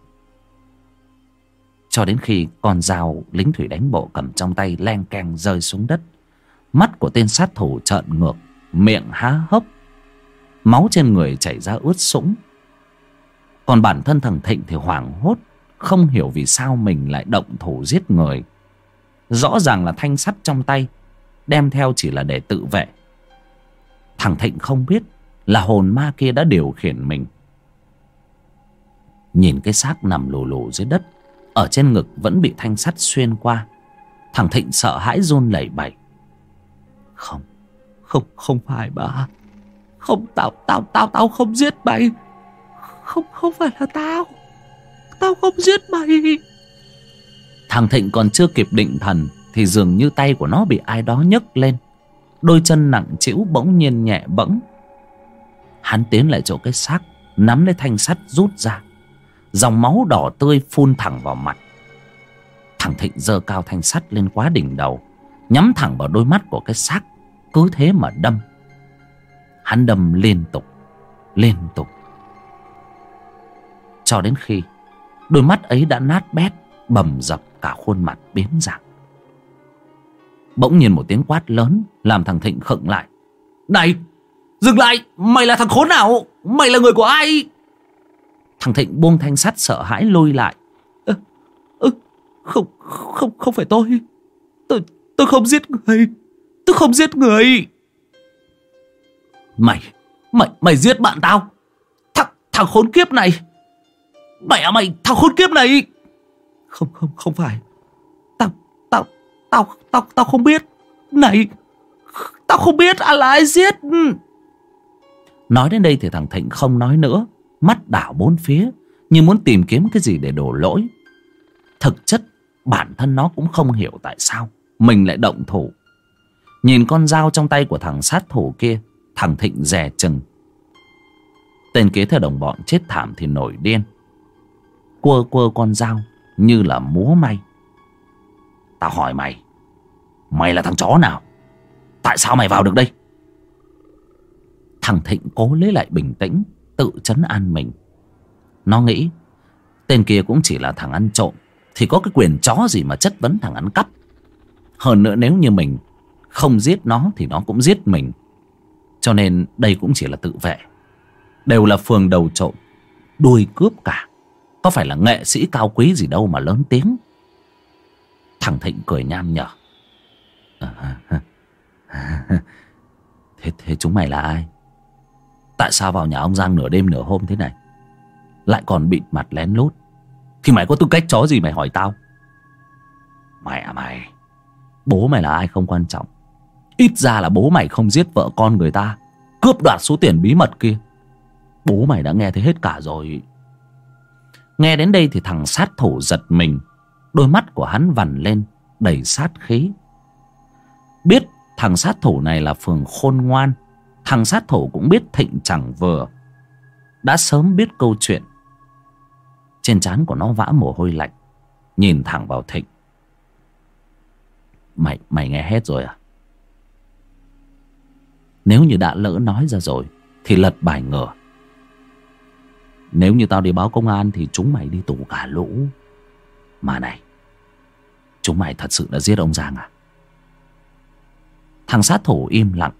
S1: Cho đến khi con dao lính thủy đánh bộ cầm trong tay len keng rơi xuống đất, mắt của tên sát thủ trợn ngược, miệng há hốc. Máu trên người chảy ra ướt sũng còn bản thân thằng thịnh thì hoảng hốt, không hiểu vì sao mình lại động thủ giết người. Rõ ràng là thanh sắt trong tay, đem theo chỉ là để tự vệ. Thằng thịnh không biết là hồn ma kia đã điều khiển mình. Nhìn cái xác nằm lù lù dưới đất, ở trên ngực vẫn bị thanh sắt xuyên qua, thằng thịnh sợ hãi run lẩy bẩy. Không không không phải bà. Không, tao tao tao tao không giết mày không không phải là tao. Tao không giết mày. Thằng thịnh còn chưa kịp định thần thì dường như tay của nó bị ai đó nhấc lên. Đôi chân nặng trĩu bỗng nhiên nhẹ bẫng. Hắn tiến lại chỗ cái xác, Nắm lấy thanh sắt rút ra. Dòng máu đỏ tươi phun thẳng vào mặt. Thằng Thịnh giơ cao thanh sắt lên quá đỉnh đầu, Nhắm thẳng vào đôi mắt của cái xác, Cứ thế mà đâm. Hắn đâm liên tục Liên tục. Cho đến khi Đôi mắt ấy đã nát bét, Bầm dập cả khuôn mặt biến dạng. Bỗng nhiên một tiếng quát lớn Làm thằng Thịnh khựng lại. Này, Dừng lại! Mày là thằng khốn nào? Mày là người của ai? Thằng Thịnh buông thanh sắt sợ hãi lôi lại.
S4: Ơ ơ, không không không phải tôi. Tôi tôi không giết người. Tôi không giết người.
S1: Mày mày mày giết bạn tao. Thằng thằng khốn kiếp này mẹ mày thằng khốn kiếp này.
S4: Không không không phải. Tao tao tao tao tao không biết. Này tao không biết à là ai giết?
S1: Nói đến đây thì thằng thịnh không nói nữa. Mắt đảo bốn phía như muốn tìm kiếm cái gì để đổ lỗi. Thực chất bản thân nó cũng không hiểu tại sao mình lại động thủ. Nhìn con dao trong tay của thằng sát thủ kia thằng thịnh dè chừng. Tên kế theo đồng bọn chết thảm thì nổi điên quơ quơ con dao, như là múa may. Tao hỏi mày mày là thằng chó nào? Tại sao mày vào được đây? Thằng thịnh cố lấy lại bình tĩnh, tự chấn an mình. Nó nghĩ, tên kia cũng chỉ là thằng ăn trộm, thì có cái quyền chó gì mà chất vấn thằng ăn cắp? Hơn nữa nếu như mình không giết nó thì nó cũng giết mình. Cho nên đây cũng chỉ là tự vệ. Đều là phường đầu trộm, đuôi cướp cả có phải là nghệ sĩ cao quý gì đâu mà lớn tiếng? Thằng thịnh cười nham nhở. À, thế, thế chúng mày là ai? Tại sao vào nhà ông Giang nửa đêm nửa hôm thế này? Lại còn bịt mặt lén lút. Thì mày có tư cách chó gì mày hỏi tao? Mày à mày Bố mày là ai không quan trọng. Ít ra là bố mày không giết vợ con người ta Cướp đoạt số tiền bí mật kia. Bố mày đã nghe thấy hết cả rồi. Nghe đến đây thì thằng sát thủ giật mình. Đôi mắt của hắn vằn lên Đầy sát khí. Biết thằng sát thủ này là phường khôn ngoan Thằng sát thủ cũng biết Thịnh chẳng vừa. Đã sớm biết câu chuyện. Trên trán của nó vã mồ hôi lạnh Nhìn thẳng vào Thịnh. Mày, mày nghe hết rồi à? Nếu như đã lỡ nói ra rồi Thì lật bài ngửa. Nếu như tao đi báo công an Thì chúng mày đi tù cả lũ. Mà này, Chúng mày thật sự đã giết ông Giang à? Thằng sát thủ im lặng,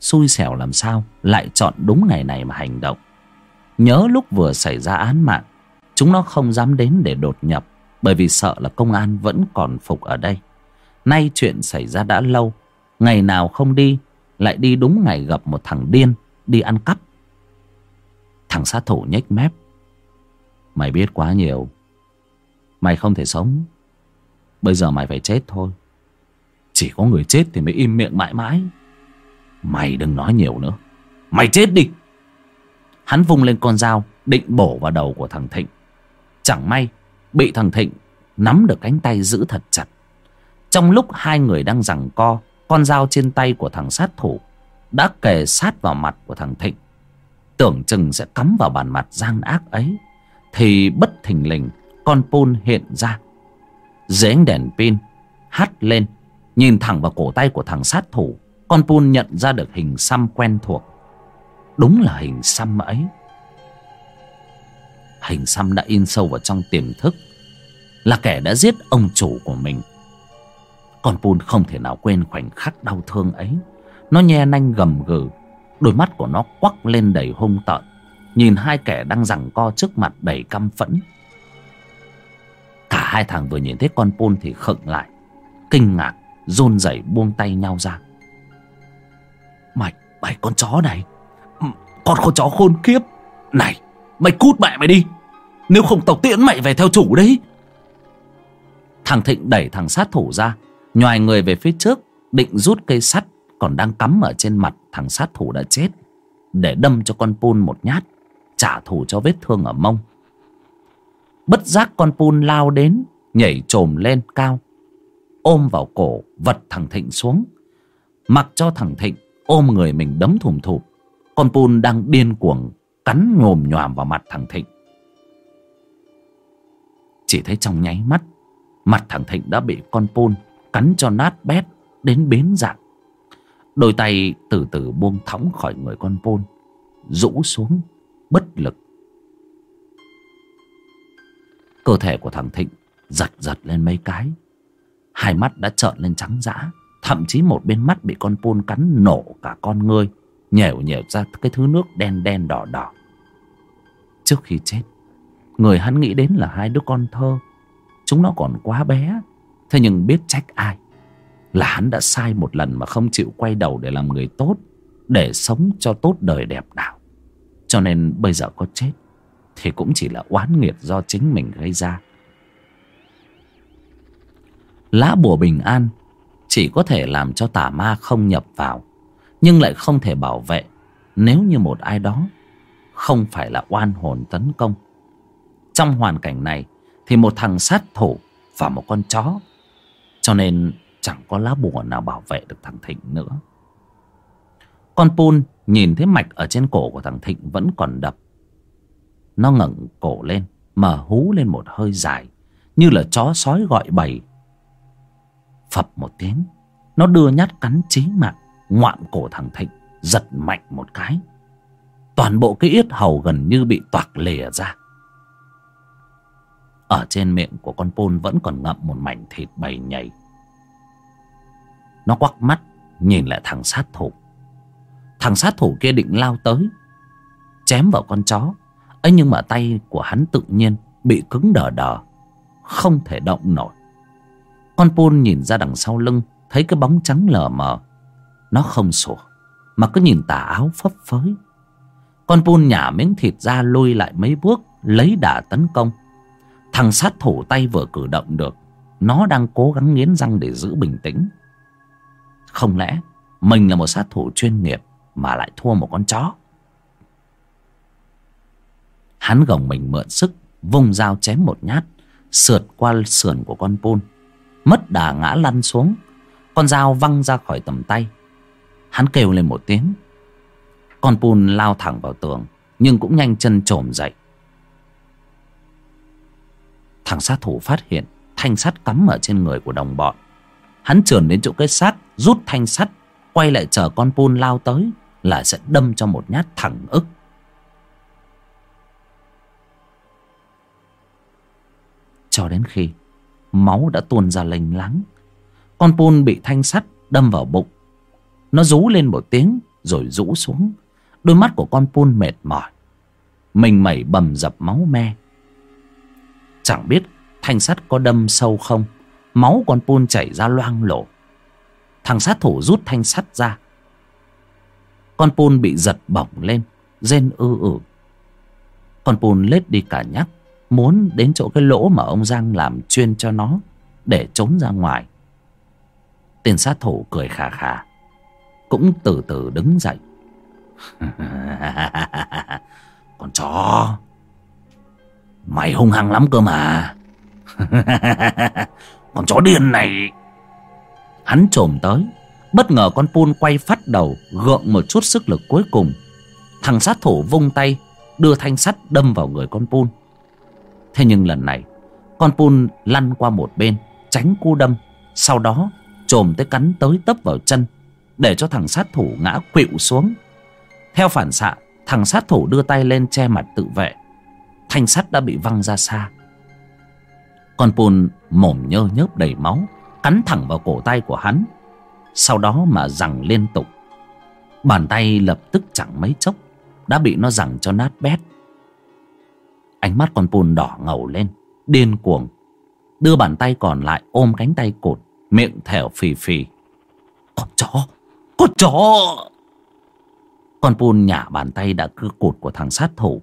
S1: xui xẻo làm sao lại chọn đúng ngày này mà hành động. Nhớ lúc vừa xảy ra án mạng, chúng nó không dám đến để đột nhập bởi vì sợ là công an vẫn còn phục ở đây. Nay chuyện xảy ra đã lâu, ngày nào không đi, lại đi đúng ngày gặp một thằng điên, đi ăn cắp thằng sát thủ nhếch mép. Mày biết quá nhiều. Mày không thể sống. Bây giờ mày phải chết thôi. Chỉ có người chết thì mới im miệng mãi mãi. Mày đừng nói nhiều nữa. Mày chết đi. Hắn vung lên con dao, Định bổ vào đầu của thằng Thịnh. Chẳng may, Bị thằng Thịnh Nắm được cánh tay giữ thật chặt. Trong lúc hai người đang giằng co, Con dao trên tay của thằng sát thủ Đã kề sát vào mặt của thằng Thịnh. Tưởng chừng sẽ cắm vào bàn mặt gian ác ấy, Thì bất thình lình Con pôn hiện ra. Dưới ánh đèn pin, Hắt lên, Nhìn thẳng vào cổ tay của thằng sát thủ, con Pun nhận ra được hình xăm quen thuộc. Đúng là hình xăm ấy. Hình xăm đã in sâu vào trong tiềm thức, Là kẻ đã giết ông chủ của mình. Con Pun không thể nào quên khoảnh khắc đau thương ấy. Nó nhe nanh gầm gừ Đôi mắt của nó quắc lên đầy hung tợn Nhìn hai kẻ đang giằng co trước mặt đầy căm phẫn. Cả hai thằng vừa nhìn thấy con Pôn thì khựng lại Kinh ngạc run rẩy buông tay nhau ra. Mày, mày con chó này Con con chó khôn kiếp. Này, mày cút mẹ mày đi Nếu không tộc tiễn mày về theo chủ đấy. Thằng Thịnh đẩy thằng sát thủ ra Nhòi người về phía trước Định rút cây sắt còn đang cắm ở trên mặt thằng sát thủ đã chết, Để đâm cho con Pun một nhát, Trả thù cho vết thương ở mông. Bất giác con Pun lao đến, Nhảy trồm lên cao, Ôm vào cổ, Vật thằng Thịnh xuống. Mặc cho thằng Thịnh ôm người mình đấm thùm thụp, con pun đang điên cuồng cắn ngồm nhòm vào mặt thằng thịnh. Chỉ thấy trong nháy mắt, mặt thằng thịnh đã bị con pun cắn cho nát bét đến biến dạng đôi tay từ từ buông thõng khỏi người con Pôn rũ xuống bất lực. Cơ thể của thằng thịnh giật giật lên mấy cái. Hai mắt đã trợn lên trắng dã, thậm chí một bên mắt bị con Pôn cắn nổ cả con ngươi Nhẻo nhẻo ra cái thứ nước đen đen đỏ đỏ. Trước khi chết, người hắn nghĩ đến là hai đứa con thơ. Chúng nó còn quá bé, thế nhưng biết trách ai là hắn đã sai một lần mà không chịu quay đầu để làm người tốt, để sống cho tốt đời đẹp đạo cho nên bây giờ có chết, thì cũng chỉ là oán nghiệt do chính mình gây ra. Lá bùa bình an chỉ có thể làm cho tà ma không nhập vào, nhưng lại không thể bảo vệ nếu như một ai đó không phải là oan hồn tấn công. Trong hoàn cảnh này thì một thằng sát thủ và một con chó. Cho nên chẳng có lá bùa nào bảo vệ được thằng thịnh nữa. Con pun nhìn thấy mạch ở trên cổ của thằng thịnh vẫn còn đập. Nó ngẩng cổ lên mở hú lên một hơi dài, như là chó sói gọi bầy. Phập một tiếng, nó đưa nhát cắn chí mạng, ngoạm cổ thằng thịnh, giật mạnh một cái. Toàn bộ cái yết hầu gần như bị toạc lìa ra. Ở trên miệng của con Pun vẫn còn ngậm một mảnh thịt bầy nhầy nó quắc mắt, nhìn lại thằng sát thủ. Thằng sát thủ kia định lao tới, chém vào con chó. Ấy nhưng mà tay của hắn tự nhiên bị cứng đờ đờ, không thể động nổi. Con Pun nhìn ra đằng sau lưng, thấy cái bóng trắng lờ mờ. Nó không sủa, mà cứ nhìn tà áo phấp phới. Con Pun nhả miếng thịt ra lôi lại mấy bước, lấy đà tấn công. Thằng sát thủ tay vừa cử động được, nó đang cố gắng nghiến răng để giữ bình tĩnh không lẽ mình là một sát thủ chuyên nghiệp mà lại thua một con chó? Hắn gồng mình mượn sức, vung dao chém một nhát, sượt qua sườn của con pôn mất đà ngã lăn xuống. Con dao văng ra khỏi tầm tay. Hắn kêu lên một tiếng. Con pun lao thẳng vào tường, nhưng cũng nhanh chân trồm dậy. Thằng sát thủ phát hiện thanh sắt cắm ở trên người của đồng bọn. Hắn trườn đến chỗ cái xác rút thanh sắt, quay lại chờ con pun lao tới là sẽ đâm cho một nhát thẳng ức. Cho đến khi máu đã tuôn ra lênh láng, con pun bị thanh sắt đâm vào bụng. Nó rú lên một tiếng rồi rũ xuống. Đôi mắt của con pun mệt mỏi. Mình mẩy bầm dập máu me. Chẳng biết thanh sắt có đâm sâu không, máu con pun chảy ra loang lổ thằng sát thủ rút thanh sắt ra. Con pun bị giật bỏng lên, rên ư ử. Con pun lết đi cả nhắc muốn đến chỗ cái lỗ mà ông giang làm chuyên cho nó để trốn ra ngoài. Tên sát thủ cười khà khà, cũng từ từ đứng dậy. Con chó, mày hung hăng lắm cơ mà. Con chó điên này hắn trồm tới, bất ngờ con pun quay phát đầu, gượng một chút sức lực cuối cùng. Thằng sát thủ vung tay, đưa thanh sắt đâm vào người con pun. Thế nhưng lần này, con pun lăn qua một bên, tránh cú đâm, sau đó trồm tới cắn tới tấp vào chân, để cho thằng sát thủ ngã quỵu xuống. Theo phản xạ, thằng sát thủ đưa tay lên che mặt tự vệ. Thanh sắt đã bị văng ra xa. Con pun mồm nhơ nhớp đầy máu cắn thẳng vào cổ tay của hắn. Sau đó mà giằng liên tục. Bàn tay lập tức chẳng mấy chốc, đã bị nó giằng cho nát bét. Ánh mắt con pun đỏ ngầu lên, điên cuồng. Đưa bàn tay còn lại ôm cánh tay cột, miệng thẻo phì phì. Con chó con chó! Con pun nhả bàn tay đã cưa cột của thằng sát thủ.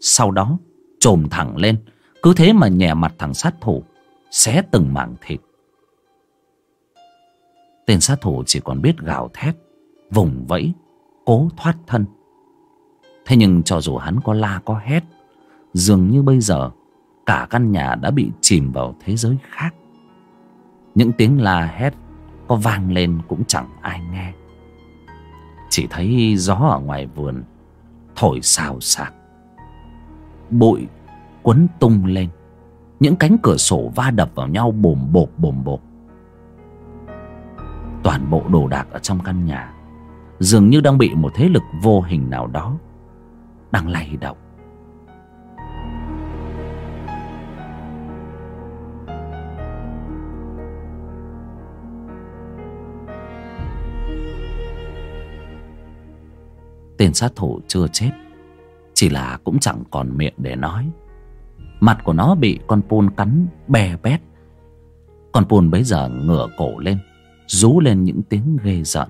S1: Sau đó, trồm thẳng lên, cứ thế mà nhè mặt thằng sát thủ, xé từng mảng thịt tên sát thủ chỉ còn biết gào thét, vùng vẫy, cố thoát thân. Thế nhưng cho dù hắn có la có hét, dường như bây giờ cả căn nhà đã bị chìm vào thế giới khác. Những tiếng la hét có vang lên cũng chẳng ai nghe. Chỉ thấy gió ở ngoài vườn thổi xào xạc. Bụi quấn tung lên. Những cánh cửa sổ va đập vào nhau bồm bột bồm bột toàn bộ đồ đạc ở trong căn nhà. Dường như đang bị một thế lực vô hình nào đó đang lay động. Tên sát thủ chưa chết, chỉ là cũng chẳng còn miệng để nói. Mặt của nó bị con pun cắn bè bét. Con pun bấy giờ ngửa cổ lên. Rú lên những tiếng ghê giận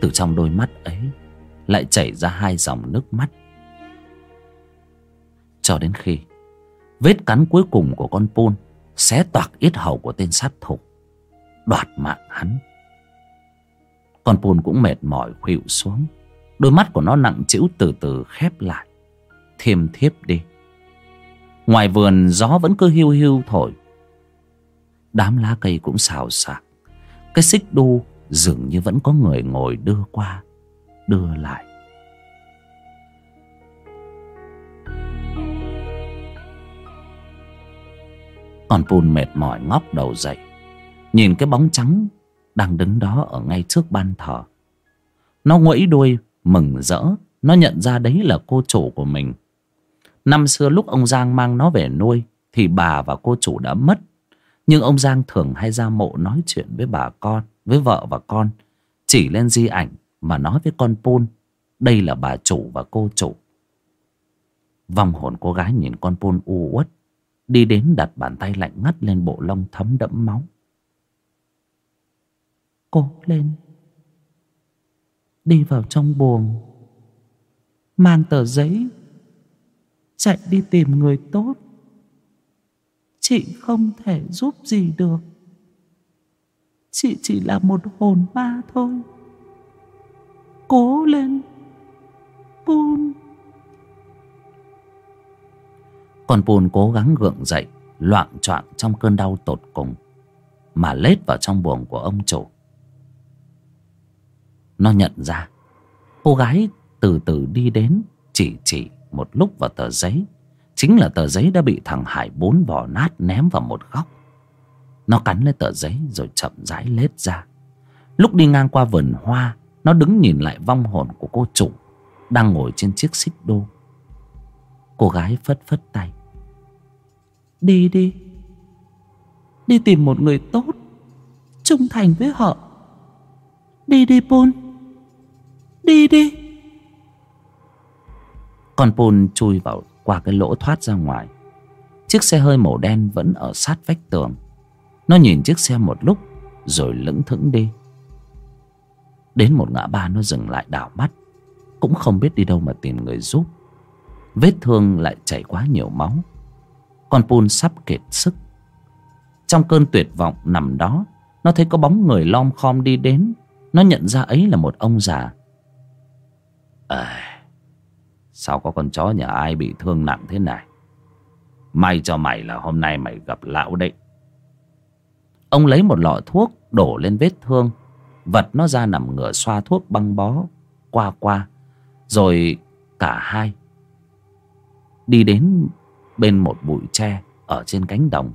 S1: Từ trong đôi mắt ấy Lại chảy ra hai dòng nước mắt. Cho đến khi Vết cắn cuối cùng của con pun Xé toạc yết hầu của tên sát thủ, Đoạt mạng hắn. Con pun cũng mệt mỏi khuỵu xuống, Đôi mắt của nó nặng trĩu từ từ khép lại, Thiêm thiếp đi. Ngoài vườn gió vẫn cứ hiu hiu thổi. Đám lá cây cũng xào xạc cái xích đu dường như vẫn có người ngồi đưa qua, Đưa lại. Còn Pun mệt mỏi ngóc đầu dậy, Nhìn cái bóng trắng Đang đứng đó ở ngay trước ban thờ. Nó nguẫy đuôi, Mừng rỡ, Nó nhận ra đấy là cô chủ của mình. Năm xưa lúc ông Giang mang nó về nuôi, Thì bà và cô chủ đã mất nhưng ông Giang thường hay ra mộ nói chuyện với bà con, Với vợ và con, Chỉ lên di ảnh Mà nói với con Pun, Đây là bà chủ và cô chủ. Vòng hồn cô gái nhìn con Pun u uất, Đi đến đặt bàn tay lạnh ngắt lên bộ lông thấm đẫm máu. Cố lên, Đi vào trong buồng, Mang tờ giấy, Chạy đi tìm người tốt. Chị không thể giúp gì được. Chị chỉ là một hồn ma thôi. Cố lên, Pun. Con Pun cố gắng gượng dậy, Loạn choạng trong cơn đau tột cùng, Mà lết vào trong buồng của ông chủ. Nó nhận ra, Cô gái từ từ đi đến, Chỉ chỉ một lúc vào tờ giấy. Chính là tờ giấy đã bị thằng Hải bốn vỏ nát ném vào một góc. Nó cắn lấy tờ giấy rồi chậm rãi lết ra. Lúc đi ngang qua vườn hoa, Nó đứng nhìn lại vong hồn của cô chủ Đang ngồi trên chiếc xích đô. Cô gái phất phất tay. Đi đi. Đi tìm một người tốt, Trung thành với họ. Đi đi Pôn Đi đi. Con Pôn chui vào qua cái lỗ thoát ra ngoài. Chiếc xe hơi màu đen vẫn ở sát vách tường. Nó nhìn chiếc xe một lúc, Rồi lững thững đi. Đến một ngã ba nó dừng lại đảo mắt. Cũng không biết đi đâu mà tìm người giúp. Vết thương lại chảy quá nhiều máu. Con Pun sắp kiệt sức. Trong cơn tuyệt vọng nằm đó, Nó thấy có bóng người lom khom đi đến. Nó nhận ra ấy là một ông già. À Sao có con chó nhà ai bị thương nặng thế này? May cho mày là hôm nay mày gặp lão đấy. Ông lấy một lọ thuốc đổ lên vết thương. Vật nó ra nằm ngửa xoa thuốc băng bó, Qua qua, Rồi cả hai Đi đến bên một bụi tre Ở trên cánh đồng.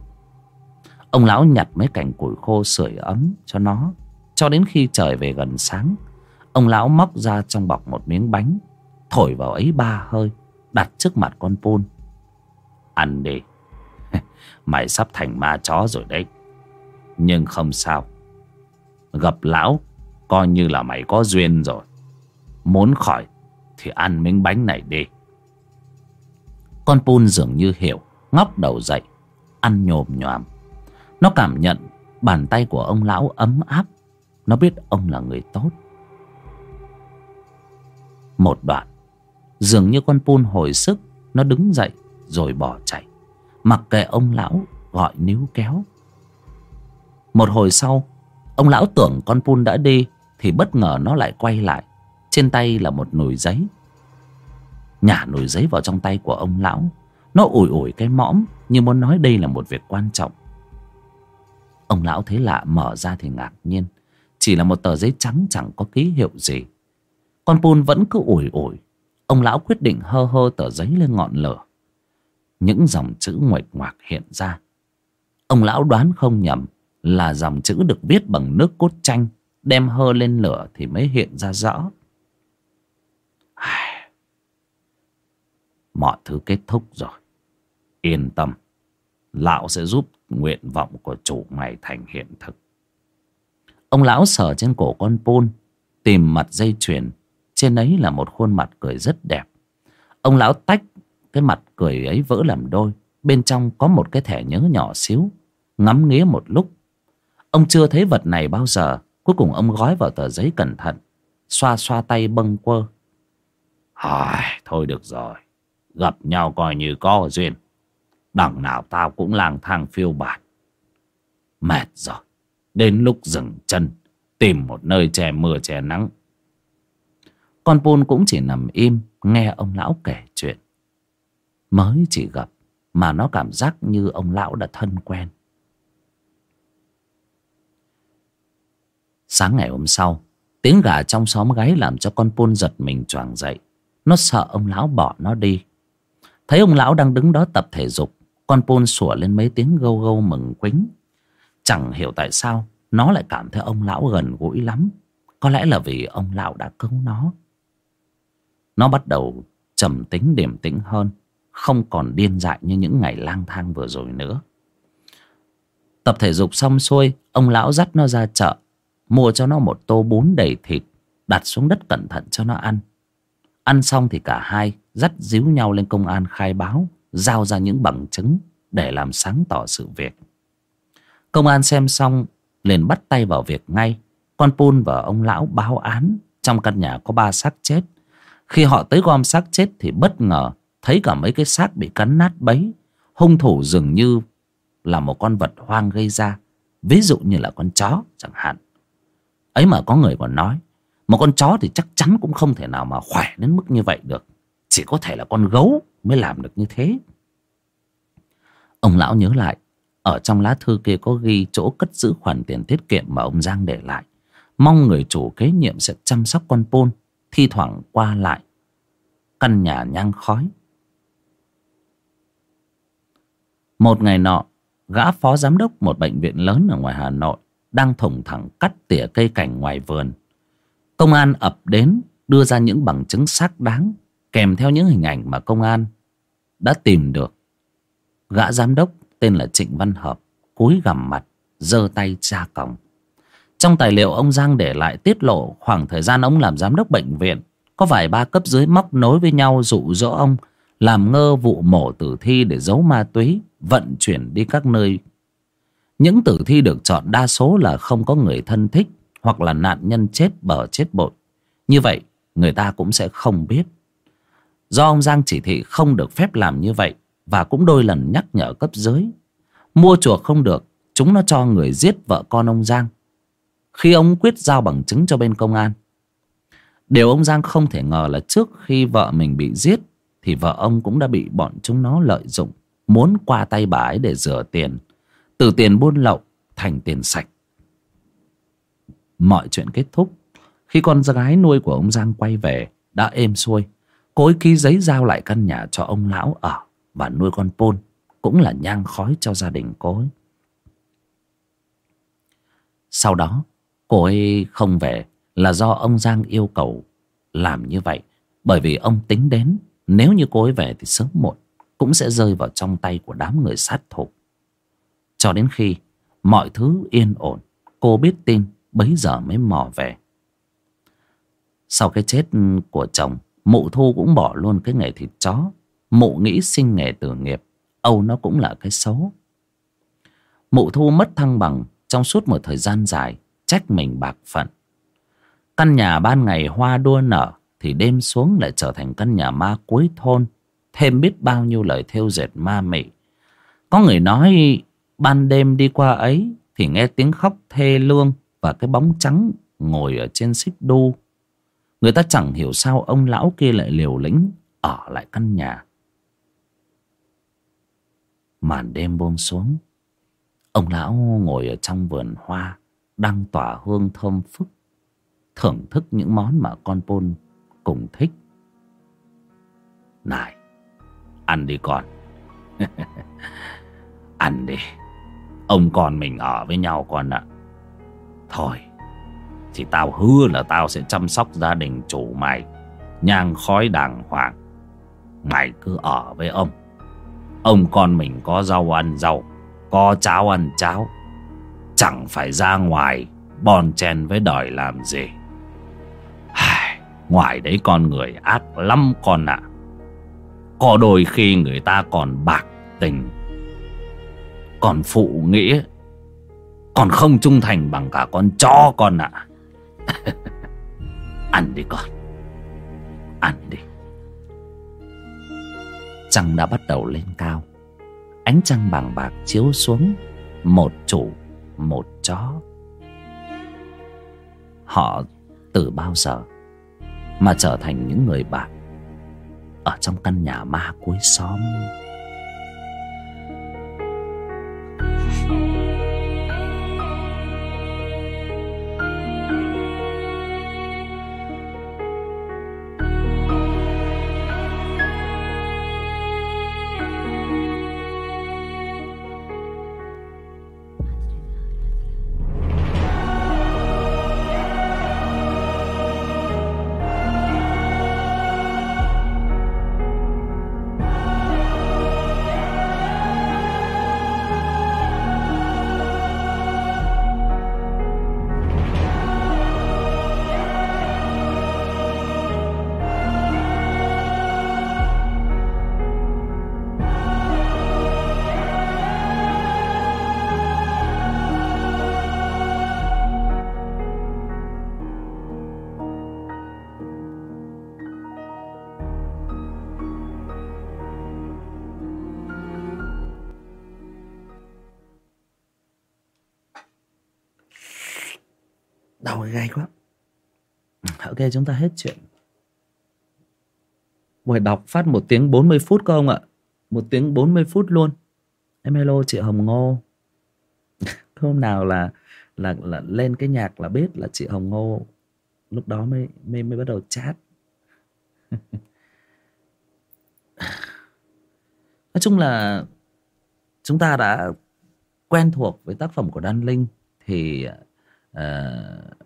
S1: Ông lão nhặt mấy cành củi khô sưởi ấm cho nó. Cho đến khi trời về gần sáng, Ông lão móc ra trong bọc một miếng bánh Thổi vào ấy ba hơi, Đặt trước mặt con pun Ăn đi. Mày sắp thành ma chó rồi đấy. Nhưng không sao. Gặp lão, Coi như là mày có duyên rồi. Muốn khỏi, Thì ăn miếng bánh này đi. Con Pun dường như hiểu, Ngóc đầu dậy, Ăn nhồm nhòm. Nó cảm nhận bàn tay của ông lão ấm áp. Nó biết ông là người tốt. Một đoạn Dường như con Pun hồi sức, Nó đứng dậy rồi bỏ chạy. Mặc kệ ông lão gọi níu kéo. Một hồi sau, Ông lão tưởng con Pun đã đi Thì bất ngờ nó lại quay lại. Trên tay là một nồi giấy. Nhả nồi giấy vào trong tay của ông lão. Nó ủi ủi cái mõm Như muốn nói đây là một việc quan trọng. Ông lão thấy lạ mở ra thì ngạc nhiên. Chỉ là một tờ giấy trắng chẳng có ký hiệu gì. Con Pun vẫn cứ ủi ủi. Ông lão quyết định hơ hơ tờ giấy lên ngọn lửa. Những dòng chữ nguệch ngoạc hiện ra. Ông lão đoán không nhầm Là dòng chữ được viết bằng nước cốt chanh, Đem hơ lên lửa thì mới hiện ra rõ. Mọi thứ kết thúc rồi. Yên tâm, Lão sẽ giúp nguyện vọng của chủ mày thành hiện thực. Ông lão sờ trên cổ con Pôn Tìm mặt dây chuyền trên ấy là một khuôn mặt cười rất đẹp. Ông lão tách cái mặt cười ấy vỡ làm đôi. Bên trong có một cái thẻ nhớ nhỏ xíu ngắm nghía một lúc. Ông chưa thấy vật này bao giờ. Cuối cùng ông gói vào tờ giấy cẩn thận xoa xoa tay bâng quơ. Ai, thôi được rồi. Gặp nhau coi như có duyên. Đằng nào tao cũng lang thang phiêu bạt. Mệt rồi. Đến lúc dừng chân tìm một nơi che mưa che nắng con Pôn cũng chỉ nằm im, nghe ông lão kể chuyện. Mới chỉ gặp mà nó cảm giác như ông lão đã thân quen. Sáng ngày hôm sau, tiếng gà trong xóm gáy làm cho con Pôn giật mình choàng dậy. Nó sợ ông lão bỏ nó đi. Thấy ông lão đang đứng đó tập thể dục, con Pôn sủa lên mấy tiếng gâu gâu mừng quính. Chẳng hiểu tại sao, nó lại cảm thấy ông lão gần gũi lắm. Có lẽ là vì ông lão đã cứu nó nó bắt đầu trầm tính điềm tĩnh hơn, không còn điên dại như những ngày lang thang vừa rồi nữa. Tập thể dục xong xuôi, ông lão dắt nó ra chợ, mua cho nó một tô bún đầy thịt, đặt xuống đất cẩn thận cho nó ăn. Ăn xong thì cả hai dắt díu nhau lên công an khai báo, giao ra những bằng chứng để làm sáng tỏ sự việc. Công an xem xong, liền bắt tay vào việc ngay. Con pun và ông lão báo án, trong căn nhà có ba xác chết khi họ tới gom xác chết thì bất ngờ thấy cả mấy cái xác bị cắn nát bấy. Hung thủ dường như là một con vật hoang gây ra, ví dụ như là con chó chẳng hạn. Ấy mà có người còn nói, một con chó thì chắc chắn cũng không thể nào mà khỏe đến mức như vậy được, chỉ có thể là con gấu mới làm được như thế. Ông lão nhớ lại, ở trong lá thư kia có ghi chỗ cất giữ khoản tiền tiết kiệm mà ông giang để lại. Mong người chủ kế nhiệm sẽ chăm sóc con pôn thi thoảng qua lại. Căn nhà nhang khói. Một ngày nọ, gã phó giám đốc một bệnh viện lớn ở ngoài hà nội đang thủng thẳng cắt tỉa cây cảnh ngoài vườn. Công an ập đến, đưa ra những bằng chứng xác đáng, kèm theo những hình ảnh mà công an đã tìm được. Gã giám đốc tên là trịnh văn hợp, cúi gằm mặt, giơ tay tra còng trong tài liệu ông giang để lại tiết lộ khoảng thời gian ông làm giám đốc bệnh viện, có vài ba cấp dưới móc nối với nhau dụ dỗ ông, làm ngơ vụ mổ tử thi để giấu ma túy, vận chuyển đi các nơi. Những tử thi được chọn đa số là không có người thân thích hoặc là nạn nhân chết bở chết bội như vậy, người ta cũng sẽ không biết. Do ông giang chỉ thị không được phép làm như vậy và cũng đôi lần nhắc nhở cấp dưới, mua chuộc không được, chúng nó cho người giết vợ con ông giang khi ông quyết giao bằng chứng cho bên công an. Điều ông giang không thể ngờ là trước khi vợ mình bị giết, thì vợ ông cũng đã bị bọn chúng nó lợi dụng, muốn qua tay bà ấy để rửa tiền, từ tiền buôn lậu thành tiền sạch. Mọi chuyện kết thúc, khi con gái nuôi của ông giang quay về, đã êm xuôi, cô ấy ký giấy giao lại căn nhà cho ông lão ở và nuôi con pôn cũng là nhang khói cho gia đình cô ấy. Sau đó cô ấy không về là do ông giang yêu cầu làm như vậy. Bởi vì ông tính đến, nếu như cô ấy về thì sớm muộn cũng sẽ rơi vào trong tay của đám người sát thủ. Cho đến khi mọi thứ yên ổn, cô biết tin bấy giờ mới mò về. Sau cái chết của chồng, mụ thu cũng bỏ luôn cái nghề thịt chó. Mụ nghĩ sinh nghề tử nghiệp, âu nó cũng là cái xấu. Mụ thu mất thăng bằng trong suốt một thời gian dài trách mình bạc phận. Căn nhà ban ngày hoa đua nở thì đêm xuống lại trở thành căn nhà ma cuối thôn, thêm biết bao nhiêu lời thêu dệt ma mị. Có người nói ban đêm đi qua ấy thì nghe tiếng khóc thê lương và cái bóng trắng ngồi ở trên xích đu. Người ta chẳng hiểu sao ông lão kia lại liều lĩnh ở lại căn nhà. Màn đêm buông xuống, ông lão ngồi ở trong vườn hoa đang tỏa hương thơm phức, thưởng thức những món mà con pôn cùng thích. Này, ăn đi con. Ăn đi. Ông con mình ở với nhau con ạ. Thôi, thì tao hứa là tao sẽ chăm sóc gia đình chủ mày, nhang khói đàng hoàng. Mày cứ ở với ông. Ông con mình có rau ăn rau, có cháo ăn cháo chẳng phải ra ngoài bon chen với đời làm gì. Ngoài đấy con người ác lắm con ạ. Có đôi khi người ta còn bạc tình. Còn phụ nghĩa. Còn không trung thành bằng cả con chó con ạ. Ăn đi con. Ăn đi. Trăng đã bắt đầu lên cao. Ánh trăng bằng bạc chiếu xuống một chủ một chó. Họ từ bao giờ mà trở thành những người bạn ở trong căn nhà ma cuối xóm? Gai quá. Ok chúng ta hết chuyện. Buổi đọc phát một tiếng 40 phút cơ ông ạ. Một tiếng 40 phút luôn. Em hello chị Hồng Ngô. Hôm nào là là là lên cái nhạc là biết là chị Hồng Ngô. Lúc đó mới mới mới bắt đầu chat. Nói chung là chúng ta đã quen thuộc với tác phẩm của Đan Linh thì uh,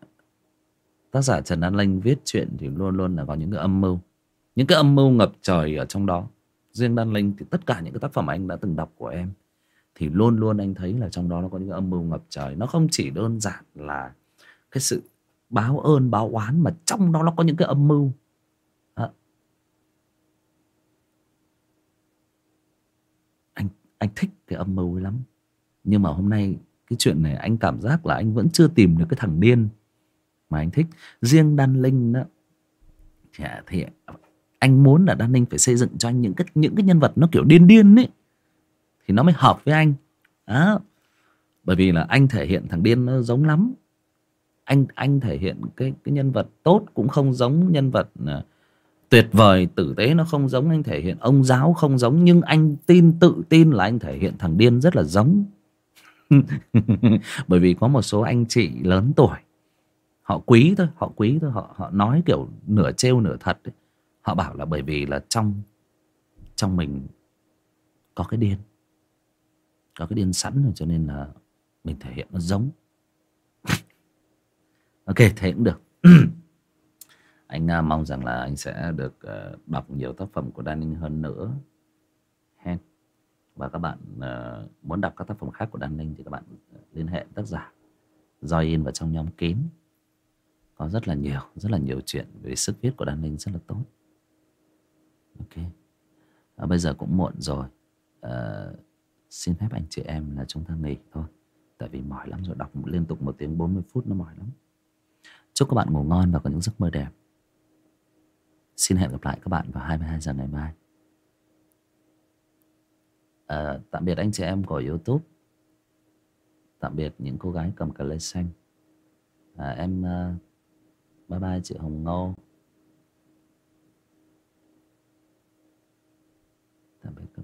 S1: tác giả Trần An Linh viết chuyện thì luôn luôn là có những cái âm mưu. Những cái âm mưu ngập trời ở trong đó. Riêng Đan Linh thì tất cả những cái tác phẩm anh đã từng đọc của em, thì luôn luôn anh thấy là trong đó nó có những cái âm mưu ngập trời. Nó không chỉ đơn giản là cái sự báo ơn, báo oán, mà trong đó nó có những cái âm mưu. À. anh anh thích cái âm mưu lắm. Nhưng mà hôm nay cái chuyện này anh cảm giác là anh vẫn chưa tìm được cái thằng điên mà anh thích. Riêng đan linh đó thì, anh muốn là đan linh phải xây dựng cho anh những cái những cái nhân vật nó kiểu điên điên ấy thì nó mới hợp với anh. Đó. Bởi vì là anh thể hiện thằng điên nó giống lắm. Anh anh thể hiện cái cái nhân vật tốt cũng không giống nhân vật à, tuyệt vời tử tế nó không giống. Anh thể hiện ông giáo không giống nhưng anh tin tự tin là anh thể hiện thằng điên rất là giống. Bởi vì có một số anh chị lớn tuổi họ quý thôi họ quý thôi. Họ họ nói kiểu nửa trêu nửa thật ấy. họ bảo là bởi vì là trong trong mình có cái điên có cái điên sẵn rồi cho nên là mình thể hiện nó giống. Ok thế cũng được. Anh uh, mong rằng là anh sẽ được uh, đọc nhiều tác phẩm của Đan Ninh hơn nữa. Hen và các bạn uh, muốn đọc các tác phẩm khác của Đan Ninh thì các bạn liên hệ tác giả join vào trong nhóm kín có rất là nhiều rất là nhiều chuyện về sức viết của Đan linh rất là tốt. Ok. À, bây giờ cũng muộn rồi. À, xin phép anh chị em là chúng ta nghỉ thôi. Tại vì mỏi lắm rồi đọc liên tục một tiếng 40 phút nó mỏi lắm. Chúc các bạn ngủ ngon và có những giấc mơ đẹp. Xin hẹn gặp lại các bạn vào 22 giờ ngày mai. À, tạm biệt anh chị em của youtube. Tạm biệt những cô gái cầm cà lê xanh. À, em uh, bye bye chị hồng ngô. Tạm biệt.